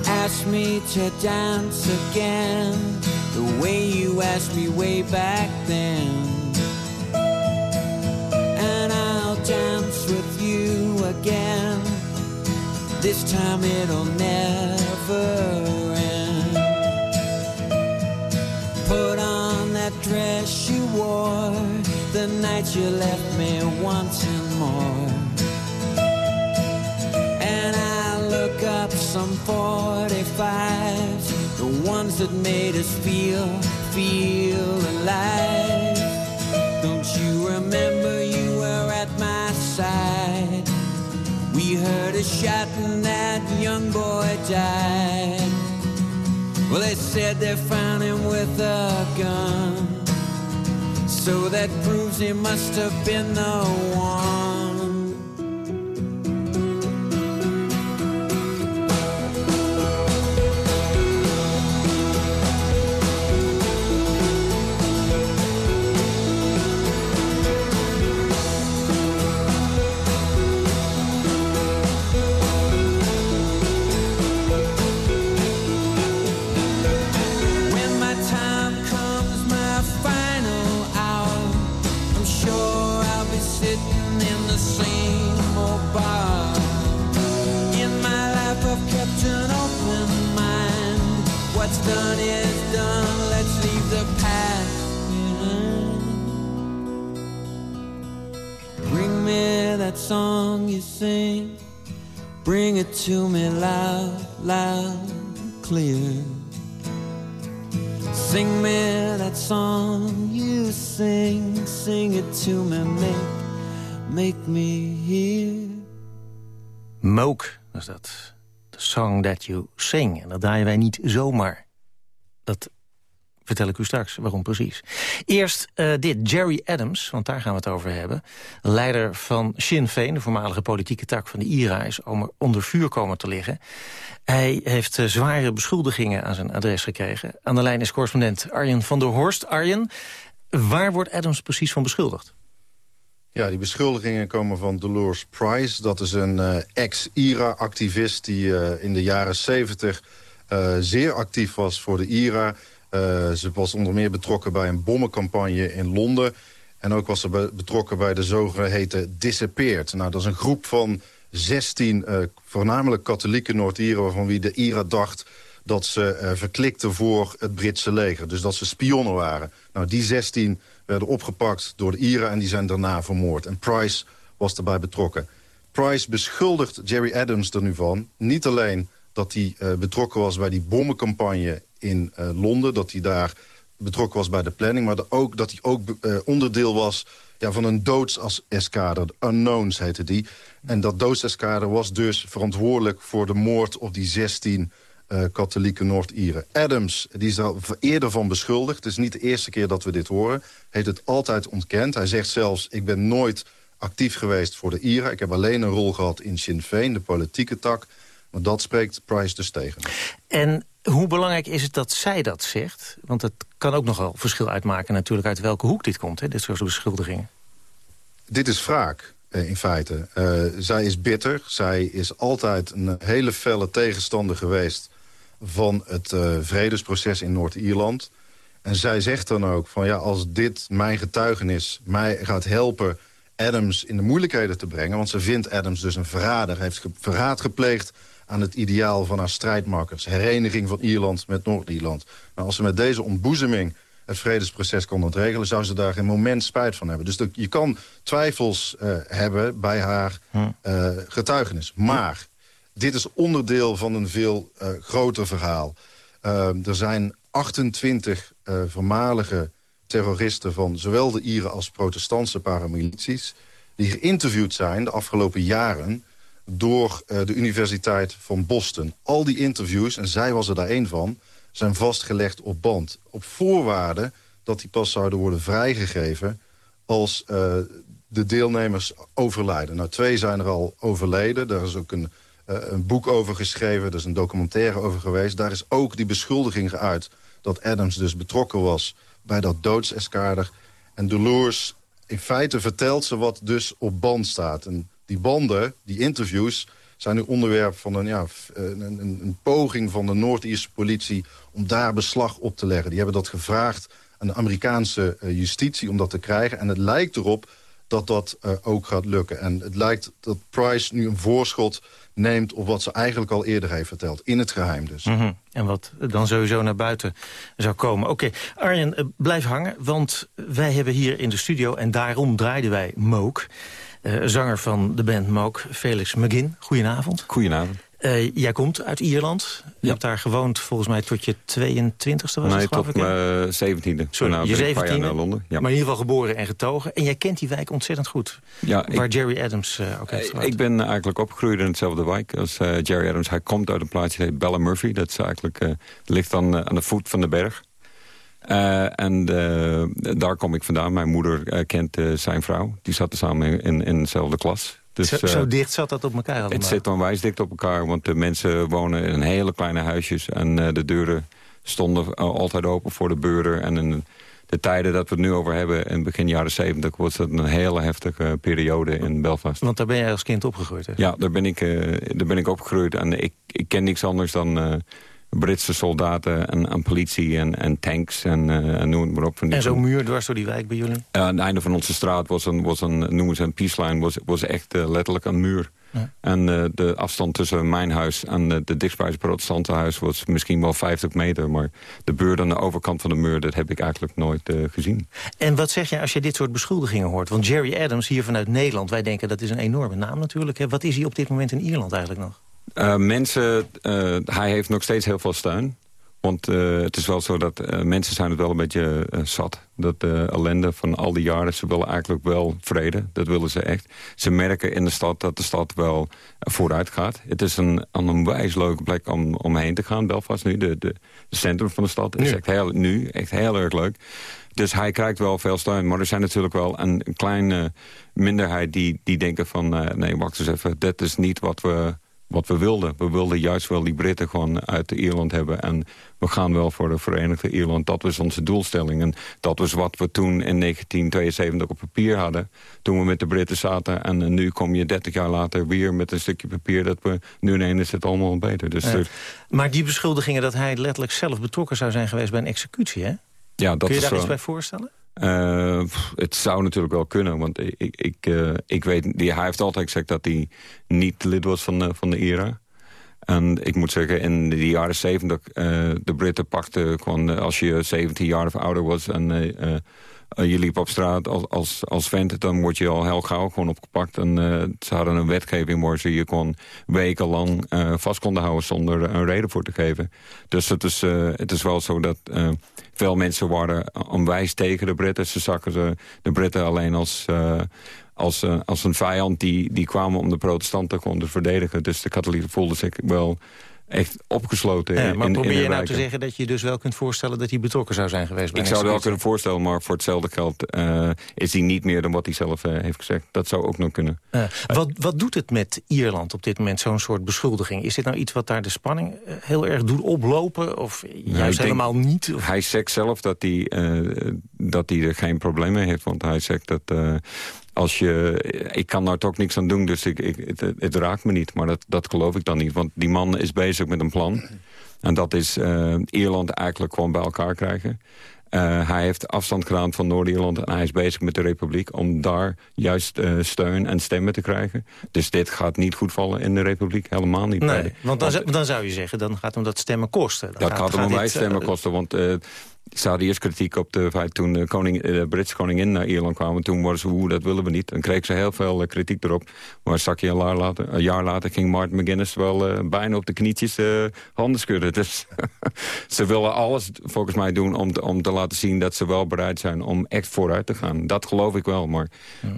Ask me to dance again, the way you asked me way back then. this time it'll never end. Put on that dress you wore the night you left me once and more. And I look up some 45s, the ones that made us feel, feel alive. Shot and that young boy died. Well, they said they found him with a gun. So that proves he must have been the one. Sing. Bring it to me loud, loud, clear. Sing me that song you sing, sing it to me, make, make me hear. Moke was dat. The song that you sing. En dat draaien wij niet zomaar. Dat vertel ik u straks, waarom precies. Eerst eh, dit, Jerry Adams, want daar gaan we het over hebben. Leider van Sinn Féin, de voormalige politieke tak van de IRA... is onder vuur komen te liggen. Hij heeft eh, zware beschuldigingen aan zijn adres gekregen. Aan de lijn is correspondent Arjen van der Horst. Arjen, waar wordt Adams precies van beschuldigd? Ja, die beschuldigingen komen van Dolores Price. Dat is een eh, ex-IRA-activist die in de jaren 70 eh, zeer actief was voor de IRA. Eh, ze was onder meer betrokken bij een bommencampagne in Londen. En ook was ze be- betrokken bij de zogeheten Disappeared. Nou, dat is een groep van 16 eh, voornamelijk katholieke Noord-Ieren... waarvan wie de IRA dacht dat ze eh, verklikten voor het Britse leger. Dus dat ze spionnen waren. Nou, die 16 werden opgepakt door de IRA en die zijn daarna vermoord. En Price was daarbij betrokken. Price beschuldigt Jerry Adams er nu van. Niet alleen dat hij eh, betrokken was bij die bommencampagne in eh, Londen... dat hij daar betrokken was bij de planning... maar dat ook, dat hij ook eh, onderdeel was ja, van een doodseskader. De Unknowns heette die. En dat doodseskader was dus verantwoordelijk voor de moord op die 16 eh, katholieke Noord-Ieren. Adams, die is al eerder van beschuldigd. Het is niet de eerste keer dat we dit horen. Heeft het altijd ontkend. Hij zegt zelfs, ik ben nooit actief geweest voor de IRA. Ik heb alleen een rol gehad in Sinn Féin, de politieke tak. Maar dat spreekt Price dus tegen. En hoe belangrijk is het dat zij dat zegt? Want het kan ook nogal verschil uitmaken natuurlijk uit welke hoek dit komt, hè, dit soort beschuldigingen. Dit is wraak, eh, in feite. Eh, zij is bitter. Zij is altijd een hele felle tegenstander geweest... van het eh, vredesproces in Noord-Ierland. En zij zegt dan ook van ja, als dit mijn getuigenis mij gaat helpen... Adams in de moeilijkheden te brengen... want ze vindt Adams dus een verrader. Hij heeft verraad gepleegd aan het ideaal van haar strijdmakkers. Hereniging van Ierland met Noord-Ierland. Maar als ze met deze ontboezeming het vredesproces kon ontregelen... zou ze daar geen moment spijt van hebben. Dus de- je kan twijfels eh, hebben bij haar eh, getuigenis. Maar dit is onderdeel van een veel eh, groter verhaal. Eh, er zijn 28 eh, voormalige terroristen van zowel de Ieren als protestantse paramilities... die geïnterviewd zijn de afgelopen jaren door eh, de Universiteit van Boston. Al die interviews, en zij was er daar één van, zijn vastgelegd op band. Op voorwaarde dat die pas zouden worden vrijgegeven als eh, de deelnemers overlijden. Nou, twee zijn er al overleden. Daar is ook een, eh, een boek over geschreven. Er is een documentaire over geweest. Daar is ook die beschuldiging geuit dat Adams dus betrokken was bij dat doodseskader. En Dolores, in feite vertelt ze wat dus op band staat. En die banden, die interviews, zijn nu onderwerp van een, ja, f- een, poging van de Noord-Ierse politie... om daar beslag op te leggen. Die hebben dat gevraagd aan de Amerikaanse eh, justitie om dat te krijgen. En het lijkt erop dat dat eh, ook gaat lukken. En het lijkt dat Price nu een voorschot neemt op wat ze eigenlijk al eerder heeft verteld. In het geheim dus. Mhm. En wat dan sowieso naar buiten zou komen. Oké, Arjen, eh, blijf hangen, want wij hebben hier in de studio... en daarom draaiden wij Mook, eh, zanger van de band Mook, Felix McGinn. Goedenavond. Goedenavond. Eh, jij komt uit Ierland. Je hebt daar gewoond volgens mij tot je 22e was nee, het, tot mijn 17e. Sorry, Daarna je ben ik een paar jaar 17e, naar Londen. Ja. maar in ieder geval geboren en getogen. En jij kent die wijk ontzettend goed. Ja, waar ik- Jerry Adams eh, ook heeft gewoond. Ik ben eigenlijk opgegroeid in hetzelfde wijk als eh, Jerry Adams. Hij komt uit een plaatsje dat heet Ballymurphy. Dat is eigenlijk, eh, ligt dan eh, aan de voet van de berg. Eh, en eh, daar kom ik vandaan. Mijn moeder eh, kent zijn vrouw. Die zaten samen in, in dezelfde klas. Dus, zo, zo dicht zat dat op elkaar allemaal. het zit onwijs dicht op elkaar, want de mensen wonen in hele kleine huisjes... en de deuren stonden altijd open voor de beurder. En in de tijden dat we het nu over hebben, in begin jaren 70... was dat een hele heftige periode in Belfast. Want daar ben jij als kind opgegroeid, hè? Ja, daar ben ik, daar ben ik opgegroeid. En ik, ik ken niks anders dan Britse soldaten en, en politie en, en tanks en, eh, en noem maar op. Van die En zo'n muur dwars door die wijk bij jullie? ja, aan het einde van onze straat was een, was een noemen ze een peaceline, was, was echt eh, letterlijk een muur. Ja. En eh, de afstand tussen mijn huis en de, de dichtstbijzijnde protestante huis was misschien wel 50 meter. Maar de beurt aan de overkant van de muur, dat heb ik eigenlijk nooit eh, gezien. En wat zeg jij als je dit soort beschuldigingen hoort? Want Jerry Adams, hier vanuit Nederland, wij denken dat is een enorme naam natuurlijk. Hè? Wat is hij op dit moment in Ierland eigenlijk nog? Eh, mensen, eh, hij heeft nog steeds heel veel steun. Want eh, het is wel zo dat mensen zijn het wel een beetje zat. Dat eh, ellende van al die jaren, ze willen eigenlijk wel vrede. Dat willen ze echt. Ze merken in de stad dat de stad wel vooruit gaat. Het is een, een onwijs leuke plek om, om heen te gaan, Belfast nu. De, de, de centrum van de stad is Nu. echt heel, nu echt heel erg leuk. Dus hij krijgt wel veel steun. Maar er zijn natuurlijk wel een, een kleine minderheid die, die denken van... nee, wacht eens even, dat is niet wat we, wat we wilden. We wilden juist wel die Britten gewoon uit Ierland hebben. En we gaan wel voor de Verenigde Ierland. Dat was onze doelstelling. En dat was wat we toen in 1972 op papier hadden. Toen we met de Britten zaten. En eh, nu kom je 30 jaar later weer met een stukje papier... dat we nu ineens is het allemaal beter. Dus Ja. er- Maar die beschuldigingen dat hij letterlijk zelf betrokken zou zijn geweest bij een executie, hè? ja, dat Kun je daar wel- iets bij voorstellen? Eh, het zou natuurlijk wel kunnen, want ik, ik, eh, ik weet... Die, hij heeft altijd gezegd dat hij niet lid was van, de- van de IRA. En ik moet zeggen, in de jaren zeventig... eh, de Britten pakten gewoon... als je 17 jaar of ouder was en je liep op straat als, als, als vent... dan word je al heel gauw gewoon opgepakt. En eh, ze hadden een wetgeving waar ze je gewoon wekenlang eh, vast konden houden... zonder een reden voor te geven. Dus het is, eh, het is wel zo dat... eh, veel mensen waren onwijs tegen de Britten. Ze zakken ze, de Britten alleen als, eh, als, eh, als een vijand... Die, die kwamen om de protestanten te verdedigen. Dus de katholieken voelden zich wel echt opgesloten. Ja, maar in, probeer je nou te zeggen dat je dus wel kunt voorstellen... dat hij betrokken zou zijn geweest bij Ik zou het wel kunnen voorstellen, maar voor hetzelfde geld... eh, is hij niet meer dan wat hij zelf eh, heeft gezegd. Dat zou ook nog kunnen. Wat, wat doet het met Ierland op dit moment, zo'n soort beschuldiging? Is dit nou iets wat daar de spanning eh, heel erg doet oplopen? Of Nou, juist helemaal niet? Of- Hij zegt zelf dat hij, dat hij er geen probleem mee heeft. Want hij zegt dat als je... Ik kan daar toch niks aan doen, dus ik, ik, het, het raakt me niet. Maar dat, dat geloof ik dan niet. Want die man is bezig met een plan. En dat is eh, Ierland eigenlijk gewoon bij elkaar krijgen. Eh, hij heeft afstand gedaan van Noord-Ierland en hij is bezig met de Republiek... om daar juist eh, steun en stemmen te krijgen. Dus dit gaat niet goed vallen in de Republiek, helemaal niet. Nee, want dan, zou- dan zou je zeggen, dan gaat hem dat stemmen kosten. Dan dat gaat hem onwijs eh, stemmen kosten, want ze hadden eerst kritiek op de feit toen de, koning, eh, de Britse koningin naar Ierland kwam. Toen waren ze, hoe dat willen we niet. Dan kreeg ze heel veel eh, kritiek erop. Maar een zakje een jaar later, een jaar later ging Martin McGuinness wel eh, bijna op de knietjes handen schudden. Dus ze willen alles volgens mij doen om te, om te laten zien dat ze wel bereid zijn om echt vooruit te gaan. Dat geloof ik wel, maar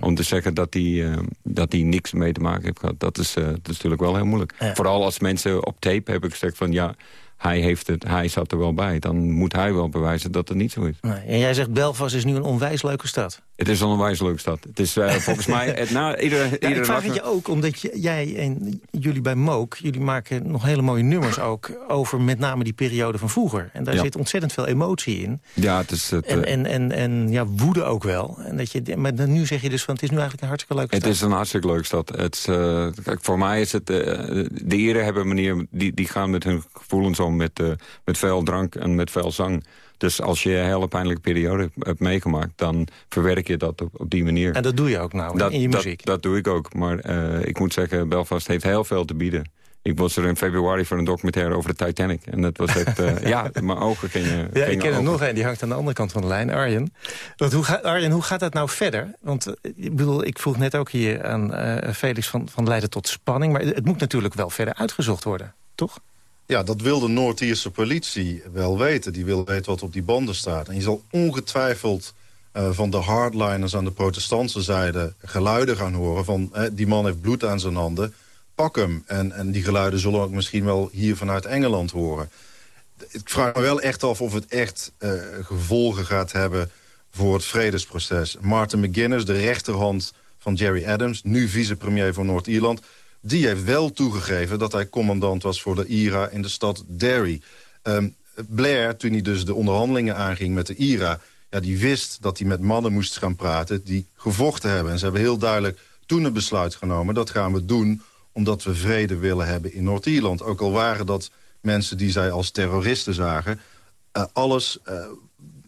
om te zeggen dat hij dat hij niks mee te maken heeft gehad, dat is, eh, dat is natuurlijk wel heel moeilijk. Vooral als mensen op tape hebben gezegd van ja, hij, heeft het, hij zat er wel bij. Dan moet hij wel bewijzen dat het niet zo is. Nee, En jij zegt Belfast is nu een onwijs leuke stad. Het is een onwijs leuke stad. Het is eh, volgens mij... Het, na, iedere, Ja, iedere ik vraag het je ook, omdat je- jij en jullie bij Mook... jullie maken nog hele mooie nummers ook over met name die periode van vroeger. En daar Ja. zit ontzettend veel emotie in. Ja, het is... Het, En, eh, en, en, en ja, woede ook wel. En dat je, maar dan- nu zeg je dus van het is nu eigenlijk een hartstikke leuke Het stad. is een hartstikke leuke stad. Het, eh, kijk, voor mij is het... de Ieren hebben een manier... Die, die gaan met hun gevoelens om met, eh, met veel drank en met veel zang. Dus als je een hele pijnlijke periode hebt- meegemaakt... dan verwerk je dat op, op die manier. En dat doe je ook nou dat, in je dat- muziek. Dat, doe ik ook. Maar eh, ik moet zeggen, Belfast heeft heel veel te bieden. Ik was er in februari voor een documentaire over de Titanic. En dat was echt... uh, ja, mijn ogen gingen Ja, ik ken er nog een, die hangt aan de andere kant van de lijn. Arjen, Want hoe, gaat, Arjen, hoe gaat dat nou verder? Want ik bedoel, ik vroeg net ook hier aan uh, Felix van, van leiden tot spanning. Maar het moet natuurlijk wel verder uitgezocht worden, toch? Ja, dat wil de Noord-Ierse politie wel weten. Die wil weten wat op die banden staat. En je zal ongetwijfeld uh, van de hardliners aan de protestantse zijde... geluiden gaan horen van uh, die man heeft bloed aan zijn handen. Pak hem. En, en die geluiden zullen ook misschien wel hier vanuit Engeland horen. Ik vraag me wel echt af of het echt uh, gevolgen gaat hebben... voor het vredesproces. Martin McGuinness, de rechterhand van Jerry Adams... nu vicepremier van Noord-Ierland die heeft wel toegegeven dat hij commandant was voor de IRA in de stad Derry. Um, Blair, toen hij dus de onderhandelingen aanging met de IRA... Ja, die wist dat hij met mannen moest gaan praten die gevochten hebben. En ze hebben heel duidelijk toen een besluit genomen... dat gaan we doen omdat we vrede willen hebben in Noord-Ierland. Ook al waren dat mensen die zij als terroristen zagen. Uh, alles, uh,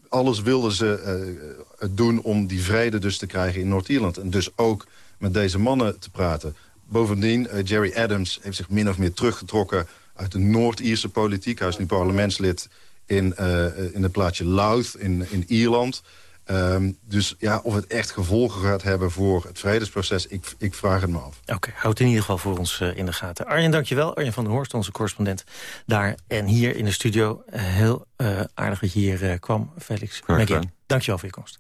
alles wilden ze uh, doen om die vrede dus te krijgen in Noord-Ierland. En dus ook met deze mannen te praten. Bovendien, uh, Jerry Adams heeft zich min of meer teruggetrokken... uit de Noord-Ierse politiek. Hij is nu parlementslid in, uh, in het plaatsje Louth in, in Ierland. Um, dus ja, of het echt gevolgen gaat hebben voor het vredesproces... ik, ik vraag het me af. Oké, okay, houd in ieder geval voor ons uh, in de gaten. Arjen, dankjewel. Arjen van der Horst, onze correspondent daar. En hier in de studio, heel aardig dat je hier kwam, Felix. Dankjewel voor je komst.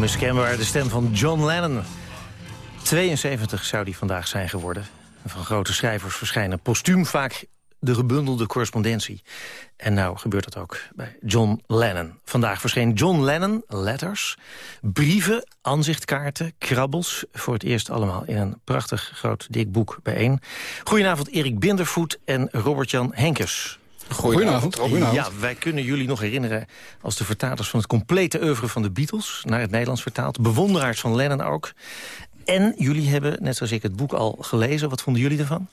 Onmiskenbaar de stem van John Lennon. 72 zou die vandaag zijn geworden. Van grote schrijvers verschijnen postuum vaak de gebundelde correspondentie. En nou gebeurt dat ook bij John Lennon. Vandaag verscheen John Lennon Letters. Brieven, aanzichtkaarten, krabbels. Voor het eerst allemaal in een prachtig groot dik boek bijeen. Goedenavond Erik Bindervoet en Robert-Jan Henkes. Goedenavond. Goedenavond. Ja, wij kunnen jullie nog herinneren als de vertalers van het complete oeuvre van de Beatles... naar het Nederlands vertaald. Bewonderaars van Lennon ook. En jullie hebben, net zoals ik, het boek al gelezen. Wat vonden jullie ervan?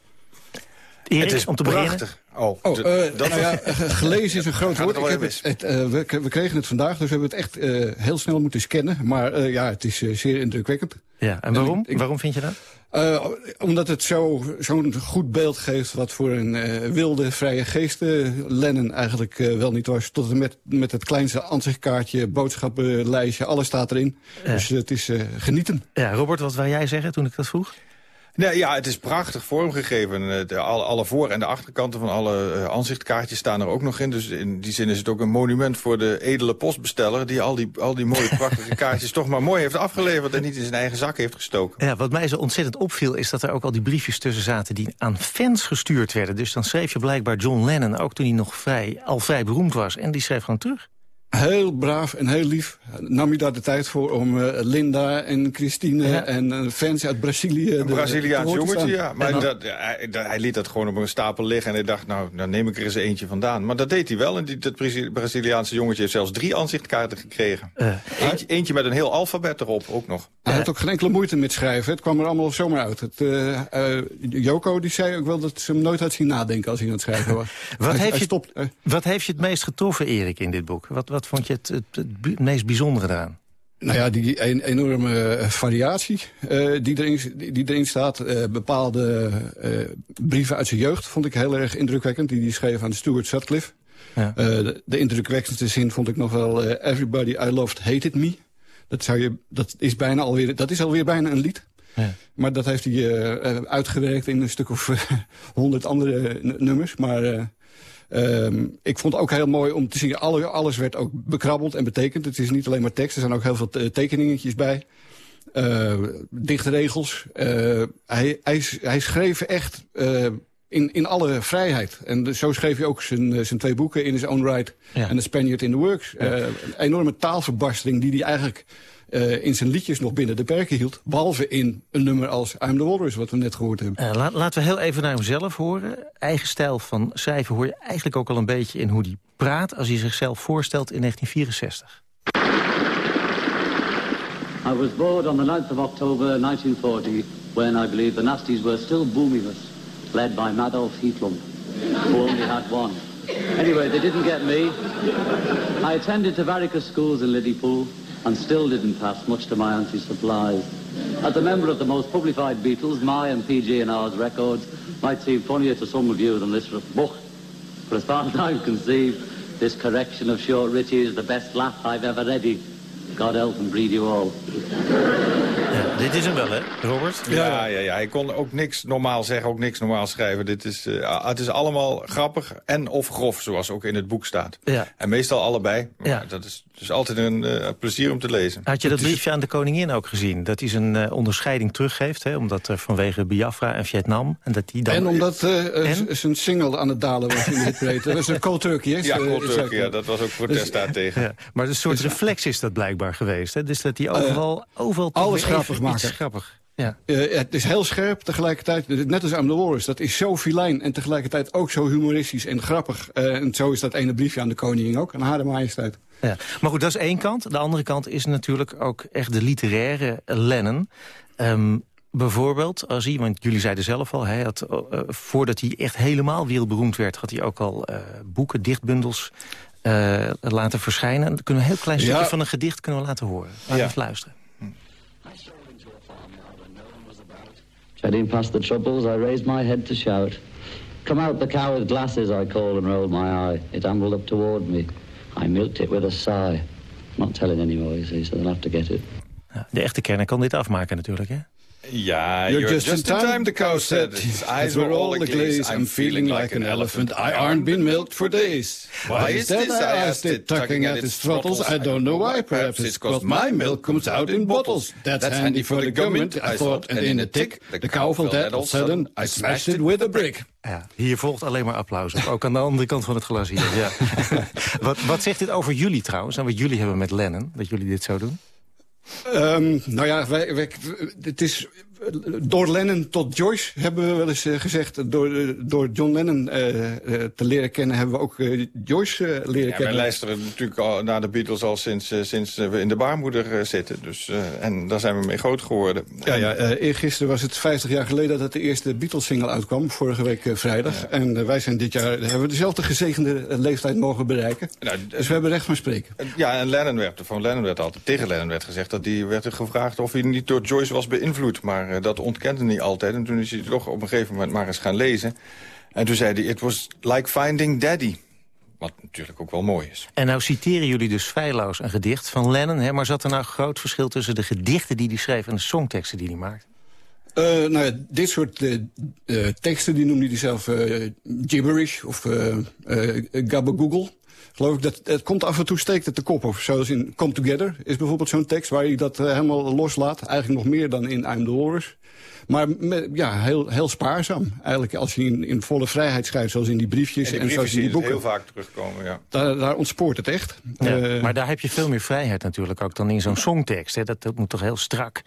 Erik, het is om te prachtig. beginnen. Oh, Oh, d- eh, dat nou ja, gelezen is een groot woord. Ik heb het, het, eh, we, we kregen het vandaag, dus we hebben het echt eh, heel snel moeten scannen. Maar eh, ja, het is zeer indrukwekkend. Ja, en waarom? ik- waarom vind je dat? Eh, omdat het zo- zo'n goed beeld geeft wat voor een eh, wilde, vrije geest eh, Lennon eigenlijk wel niet was. Tot en met, met het kleinste ansichtkaartje, boodschappenlijstje, alles staat erin. Dus het is genieten. Ja, Robert, wat wou jij zeggen toen ik dat vroeg? Nee, ja, het is prachtig vormgegeven. Eh, de- alle, alle voor- en de achterkanten van alle eh, aanzichtkaartjes staan er ook nog in. Dus in die zin is het ook een monument voor de edele postbesteller... die al die, al die mooie, prachtige kaartjes toch maar mooi heeft afgeleverd... en niet in zijn eigen zak heeft gestoken. Ja, wat mij zo ontzettend opviel is dat er ook al die briefjes tussen zaten... die aan fans gestuurd werden. Dus dan schreef je blijkbaar John Lennon, ook toen hij nog vrij, al vrij beroemd was. En die schreef gewoon terug. Heel braaf en heel lief. Nam je daar de tijd voor om eh, Linda en Christine Ja. en eh, fans uit Brazilië... Een de- Braziliaans jongetje, ja. Maar dan- dat, ja, hij, dat- hij liet dat gewoon op een stapel liggen... en hij dacht, nou, dan neem ik er eens eentje vandaan. Maar dat deed hij wel. En die, dat Brazili- Braziliaanse jongetje heeft zelfs drie aanzichtkaarten gekregen. Eentje, eentje met een heel alfabet erop, ook nog. Hij had ook geen enkele moeite met schrijven. Het kwam er allemaal zomaar uit. Het, eh, eh, Joko die zei ook wel dat ze hem nooit had zien nadenken als hij aan het schrijven was. Wat, Hij- heeft hij je, stopt, eh, wat heeft je het meest getroffen, Erik, in dit boek? Wat, wat vond je het, het, meest bijzondere eraan? Nou ja, die een, enorme eh, variatie eh, die, erin, die, die erin staat. Eh, bepaalde brieven uit zijn jeugd vond ik heel erg indrukwekkend. Die hij schreef aan Stuart Sutcliffe. Ja. De, de indrukwekkendste zin vond ik nog wel... Everybody I loved hated me. Dat, zou je, dat, is bijna alweer, dat is alweer bijna een lied. Ja. Maar dat heeft hij uitgewerkt in een stuk of honderd andere nummers. Maar eh, ehm, ik vond het ook heel mooi om te zien... Alle, alles werd ook bekrabbeld en betekend. Het is niet alleen maar tekst, er zijn ook heel veel te- tekeningetjes bij. Eh dichtregels. Eh, hij, hij, hij schreef echt eh, in, in alle vrijheid. En zo schreef hij ook zijn, eh, zijn twee boeken... In His Own Right Ja. en The Spaniard in the Works. Een enorme taalverbastering die hij eigenlijk... eh, in zijn liedjes nog binnen de perken hield. Behalve in een nummer als I'm the Walrus, wat we net gehoord hebben. Eh, laat- laten we heel even naar hemzelf horen. Eigen stijl van schrijven hoor je eigenlijk ook al een beetje in hoe hij praat... als hij zichzelf voorstelt in 1964. I was bored on the 9th of October 1940 when I believe the Nasties were still booming us, led by Madolf Heatlum, who only had one. Anyway, they didn't get me. I attended Tavarika schools in Liverpool and still didn't pass, much to my auntie's surprise. As a member of the most publified Beatles, my and PG and R's records might seem funnier to some of you than this book. But as far as I'm conceived, this correction of Short Richie is the best laugh I've ever ready. God help and breed you all. Ja, dit is hem wel, hè, Robert? Ja, ja, ja, hij kon ook niks normaal zeggen, ook niks normaal schrijven. Dit is, eh, het is allemaal grappig en of grof, zoals ook in het boek staat. Ja. En meestal allebei. Ja. dat is dus altijd een eh, plezier om te lezen. Had je dat briefje aan de koningin ook gezien? Dat hij zijn eh, onderscheiding teruggeeft, hè? omdat er vanwege Biafra en Vietnam... en dat die dan... En omdat En? z- zijn single aan het dalen was in de hitparade. Dat was een cold turkey, hè? Ja, Cold is Turkey, ja, dat was ook protest Dus, daartegen. Ja, maar een soort reflex is dat blijkbaar geweest. Hè? Dus dat hij overal... overal Eh, alles grappig maken. grappig. Ja. Eh, het is heel scherp tegelijkertijd. Net als the Walrus. Dat is zo filijn en tegelijkertijd ook zo humoristisch en grappig. Eh, en zo is dat ene briefje aan de koningin ook. Aan haar majesteit. Ja. Maar goed, dat is één kant. De andere kant is natuurlijk ook echt de literaire Lennon. Ehm, bijvoorbeeld, als hij, want jullie zeiden zelf al... Hij had, eh, voordat hij echt helemaal wereldberoemd werd... had hij ook al boeken, dichtbundels eh, laten verschijnen. Dan kunnen we een heel klein stukje Ja. van een gedicht kunnen we laten horen. Laten we Ja. even luisteren. Treading past the troubles, I raised my head to shout. Come out the cow with glasses, I called and rolled my eye. It ambled up toward me. I milked it with a sigh. Not telling anymore, you see, so they'll have to get it. Ja, de echte kenner kan dit afmaken natuurlijk, hè? Ja, You're, just, in time, the cow said. His eyes were all aglaze. I'm feeling like an elephant. I aren't been milked for days. Why is that? I asked it, tucking at its throttles. I don't know why. Perhaps it's cause my milk comes out in bottles. That's handy for the government, I thought. And in a tick, the cow fell dead all sudden. I smashed it with a brick. Ja, hier volgt alleen maar applaus. Ook aan de andere kant van het glas hier. Ja. wat, wat zegt dit over jullie trouwens? En wat jullie hebben met Lennon, dat jullie dit zo doen? Um, nou ja, wij, wij, het is door Lennon tot Joyce, hebben we wel eens uh, gezegd. Door, door John Lennon uh, uh, te leren kennen, hebben we ook Joyce leren ja, kennen. Wij luisteren natuurlijk al naar de Beatles al sinds, sinds we in de baarmoeder zitten. Dus, en daar zijn we mee groot geworden. Ja, ja eergisteren was het 50 jaar geleden dat de eerste Beatles-single uitkwam. Vorige week vrijdag. Ja. En wij zijn dit jaar, hebben we dezelfde gezegende leeftijd mogen bereiken. Nou, dus we hebben recht van spreken. Ja, en Lennon werd, van Lennon werd altijd, tegen Lennon werd gezegd... dat die werd gevraagd of hij niet door Joyce was beïnvloed. Maar dat ontkende niet altijd. En toen is hij toch op een gegeven moment maar eens gaan lezen. En toen zei hij, it was like finding daddy. Wat natuurlijk ook wel mooi is. En nou citeren jullie dus feilloos een gedicht van Lennon. Hè? Maar zat er nou een groot verschil tussen de gedichten die hij schreef... en de songteksten die hij maakt? Uh, nou ja, dit soort uh, uh, teksten die noemde hij zelf gibberish of gabagoogel geloof ik, dat het komt af en toe steekt het de kop op. Zoals in Come Together is bijvoorbeeld zo'n tekst waar hij dat uh, helemaal loslaat. Eigenlijk nog meer dan in I'm the Walrus. Maar met, ja, heel, heel spaarzaam. Eigenlijk als je in, in volle vrijheid schrijft, zoals in die briefjes en, en zoals in die boeken. heel vaak terugkomen, ja. Daar, daar ontspoort het echt. Ja, uh, maar daar heb je veel meer vrijheid natuurlijk ook dan in zo'n songtekst. Hè. Dat, dat moet toch heel strak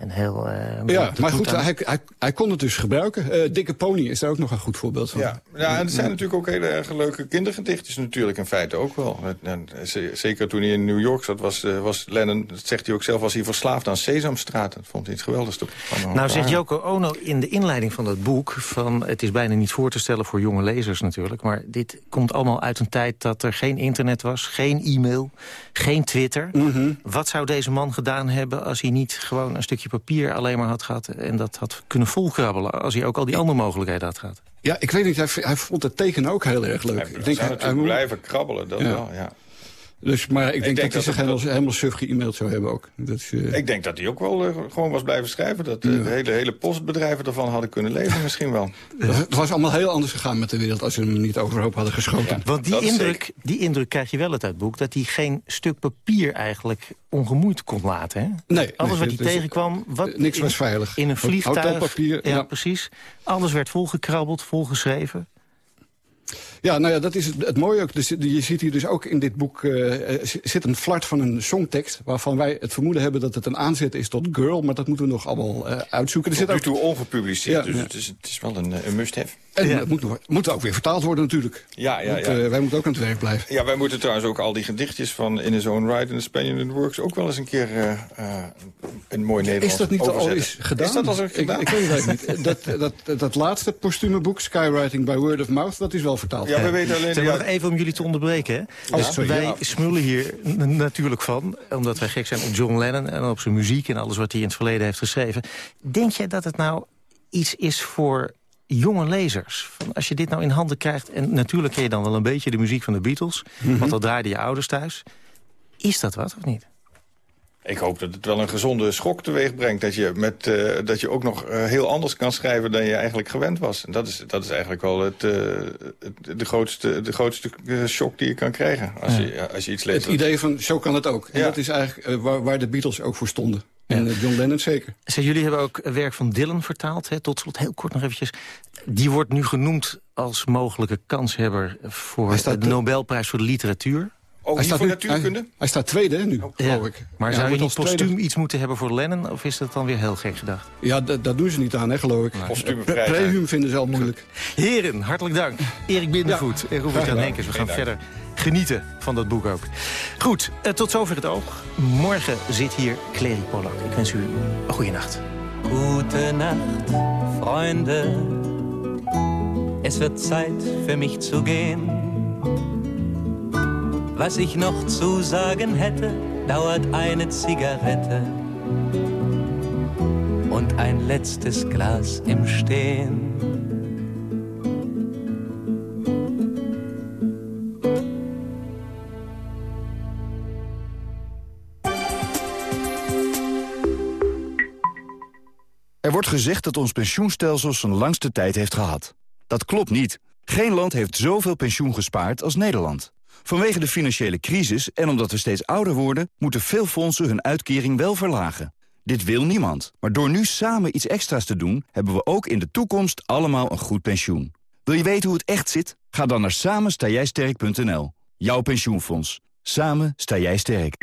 en heel... Uh, ja, maar goed, aan... hij, hij, hij, kon het dus gebruiken. Uh, Dikke Pony is daar ook nog een goed voorbeeld van. Ja, ja en er zijn natuurlijk ook hele erg leuke kindergedichtjes natuurlijk in feite ook wel. En, zeker toen hij in New York zat, was, was Lennon, dat zegt hij ook zelf, was hij verslaafd aan Sesamstraat. Dat vond hij iets geweldigs. Van, nou zegt Joko Ono in de inleiding van dat boek... van het is bijna niet voor te stellen voor jonge lezers natuurlijk... maar dit komt allemaal uit een tijd dat er geen internet was, geen e-mail, geen Twitter. Mm -hmm. Wat zou deze man gedaan hebben als hij niet gewoon een stukje papier alleen maar had gehad... en dat had kunnen volkrabbelen als hij ook al die andere mogelijkheden had gehad? Ja, ik weet niet, hij, hij vond het tekenen ook heel erg leuk. Hij, ik denk, hij, hij moet blijven krabbelen, dat ja. wel, ja. Dus, maar ik, ik denk, denk, dat, hij zich helemaal, helemaal suf ge-mailed zou hebben ook. Dat is, uh... Ik denk dat hij ook wel uh, gewoon was blijven schrijven. Dat uh, ja. de hele, hele postbedrijven ervan hadden kunnen leven misschien wel. Ja. Het was allemaal heel anders gegaan met de wereld... als ze hem niet overhoop hadden geschoten. Ja, Want die indruk, die indruk krijg je wel uit het boek... dat hij geen stuk papier eigenlijk ongemoeid kon laten. Hè? Nee. Alles nee, wat hij tegenkwam... Wat niks in, was veilig. In een vliegtuig. papier. Ja, ja, precies. Alles werd volgekrabbeld, volgeschreven. Ja, nou ja, dat is het, het mooie ook. Dus, je ziet hier dus ook in dit boek uh, zit een flart van een songtekst... waarvan wij het vermoeden hebben dat het een aanzet is tot girl... maar dat moeten we nog allemaal uh, uitzoeken. Er zit ook toe ongepubliceerd, ja, dus ja. Het, is, het is wel een, een must-have. En ja. het moet, moet ook weer vertaald worden natuurlijk. Ja, ja, Want, ja. Uh, wij moeten ook aan het werk blijven. Ja, wij moeten trouwens ook al die gedichtjes van In His Own Right... en The Spaniard in the Works ook wel eens een keer een mooi Nederlands Is dat niet overzetten. al eens gedaan? Is dat al eens gedaan? Ik, ik weet het niet. Dat, dat, dat, dat laatste postume boek, Skywriting by Word of Mouth... dat is wel vertaald. Ja, we weten alleen... Zeg, nog even om jullie te onderbreken. Hè? Oh, dus sorry, wij ja. smullen hier natuurlijk van, omdat wij gek zijn op John Lennon... en op zijn muziek en alles wat hij in het verleden heeft geschreven. Denk jij dat het nou iets is voor jonge lezers? Van als je dit nou in handen krijgt... en natuurlijk ken je dan wel een beetje de muziek van de Beatles... Mhm. want dat draaiden je ouders thuis. Is dat wat of niet? Ik hoop dat het wel een gezonde schok teweeg brengt. Dat je, met, uh, dat je ook nog uh, heel anders kan schrijven dan je eigenlijk gewend was. En dat is, dat is eigenlijk wel het, uh, het, de grootste, de grootste shock die je kan krijgen. Als, ja. je, als je iets leest. Het idee van zo kan het ook. En ja. dat is eigenlijk waar, waar de Beatles ook voor stonden. En ja. John Lennon zeker. Zeg, jullie hebben ook werk van Dylan vertaald. Hè? Tot slot heel kort nog eventjes. Die wordt nu genoemd als mogelijke kanshebber... voor de Nobelprijs voor de literatuur. Hij voor nu, natuurkunde? Hij, hij, staat tweede nu, oh, geloof ik. Maar ja, zou je niet tweede... postuum iets moeten hebben voor Lennon? Of is dat dan weer heel gek gedacht? Ja, dat doen ze niet aan, hè, geloof ik. Postuum Pre Prehum vinden ze al moeilijk. Heren, hartelijk dank. Erik Bindervoet ja. en Robert-Jan Henkes. We gaan verder genieten van dat boek ook. Goed, uh, tot zover het oog. Morgen zit hier Clary Polak. Ik wens u een goede nacht. Gute Nacht, Freunde. Es wird Zeit für mich zu gehen. Was ich noch zu sagen hätte, dauert eine Zigarette und ein letztes Glas im Stehen. Er wordt gezegd dat ons pensioenstelsel zijn langste tijd heeft gehad. Dat klopt niet. Geen land heeft zoveel pensioen gespaard als Nederland. Vanwege de financiële crisis en omdat we steeds ouder worden... moeten veel fondsen hun uitkering wel verlagen. Dit wil niemand. Maar door nu samen iets extra's te doen... hebben we ook in de toekomst allemaal een goed pensioen. Wil je weten hoe het echt zit? Ga dan naar samenstaaijsterk.nl. Jouw pensioenfonds. Samen sta jij sterk.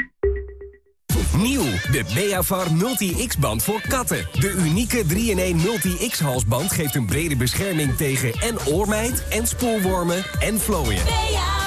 Nieuw, de Beavar Multi-X-band voor katten. De unieke 3-in-1 Multi-X halsband geeft een brede bescherming tegen en oormijt en spoorwormen en vlooien. Beavar.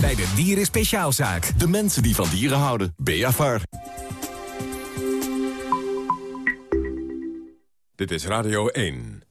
Bij de Dieren Speciaalzaak. De mensen die van dieren houden. Beavar. Dit is Radio 1.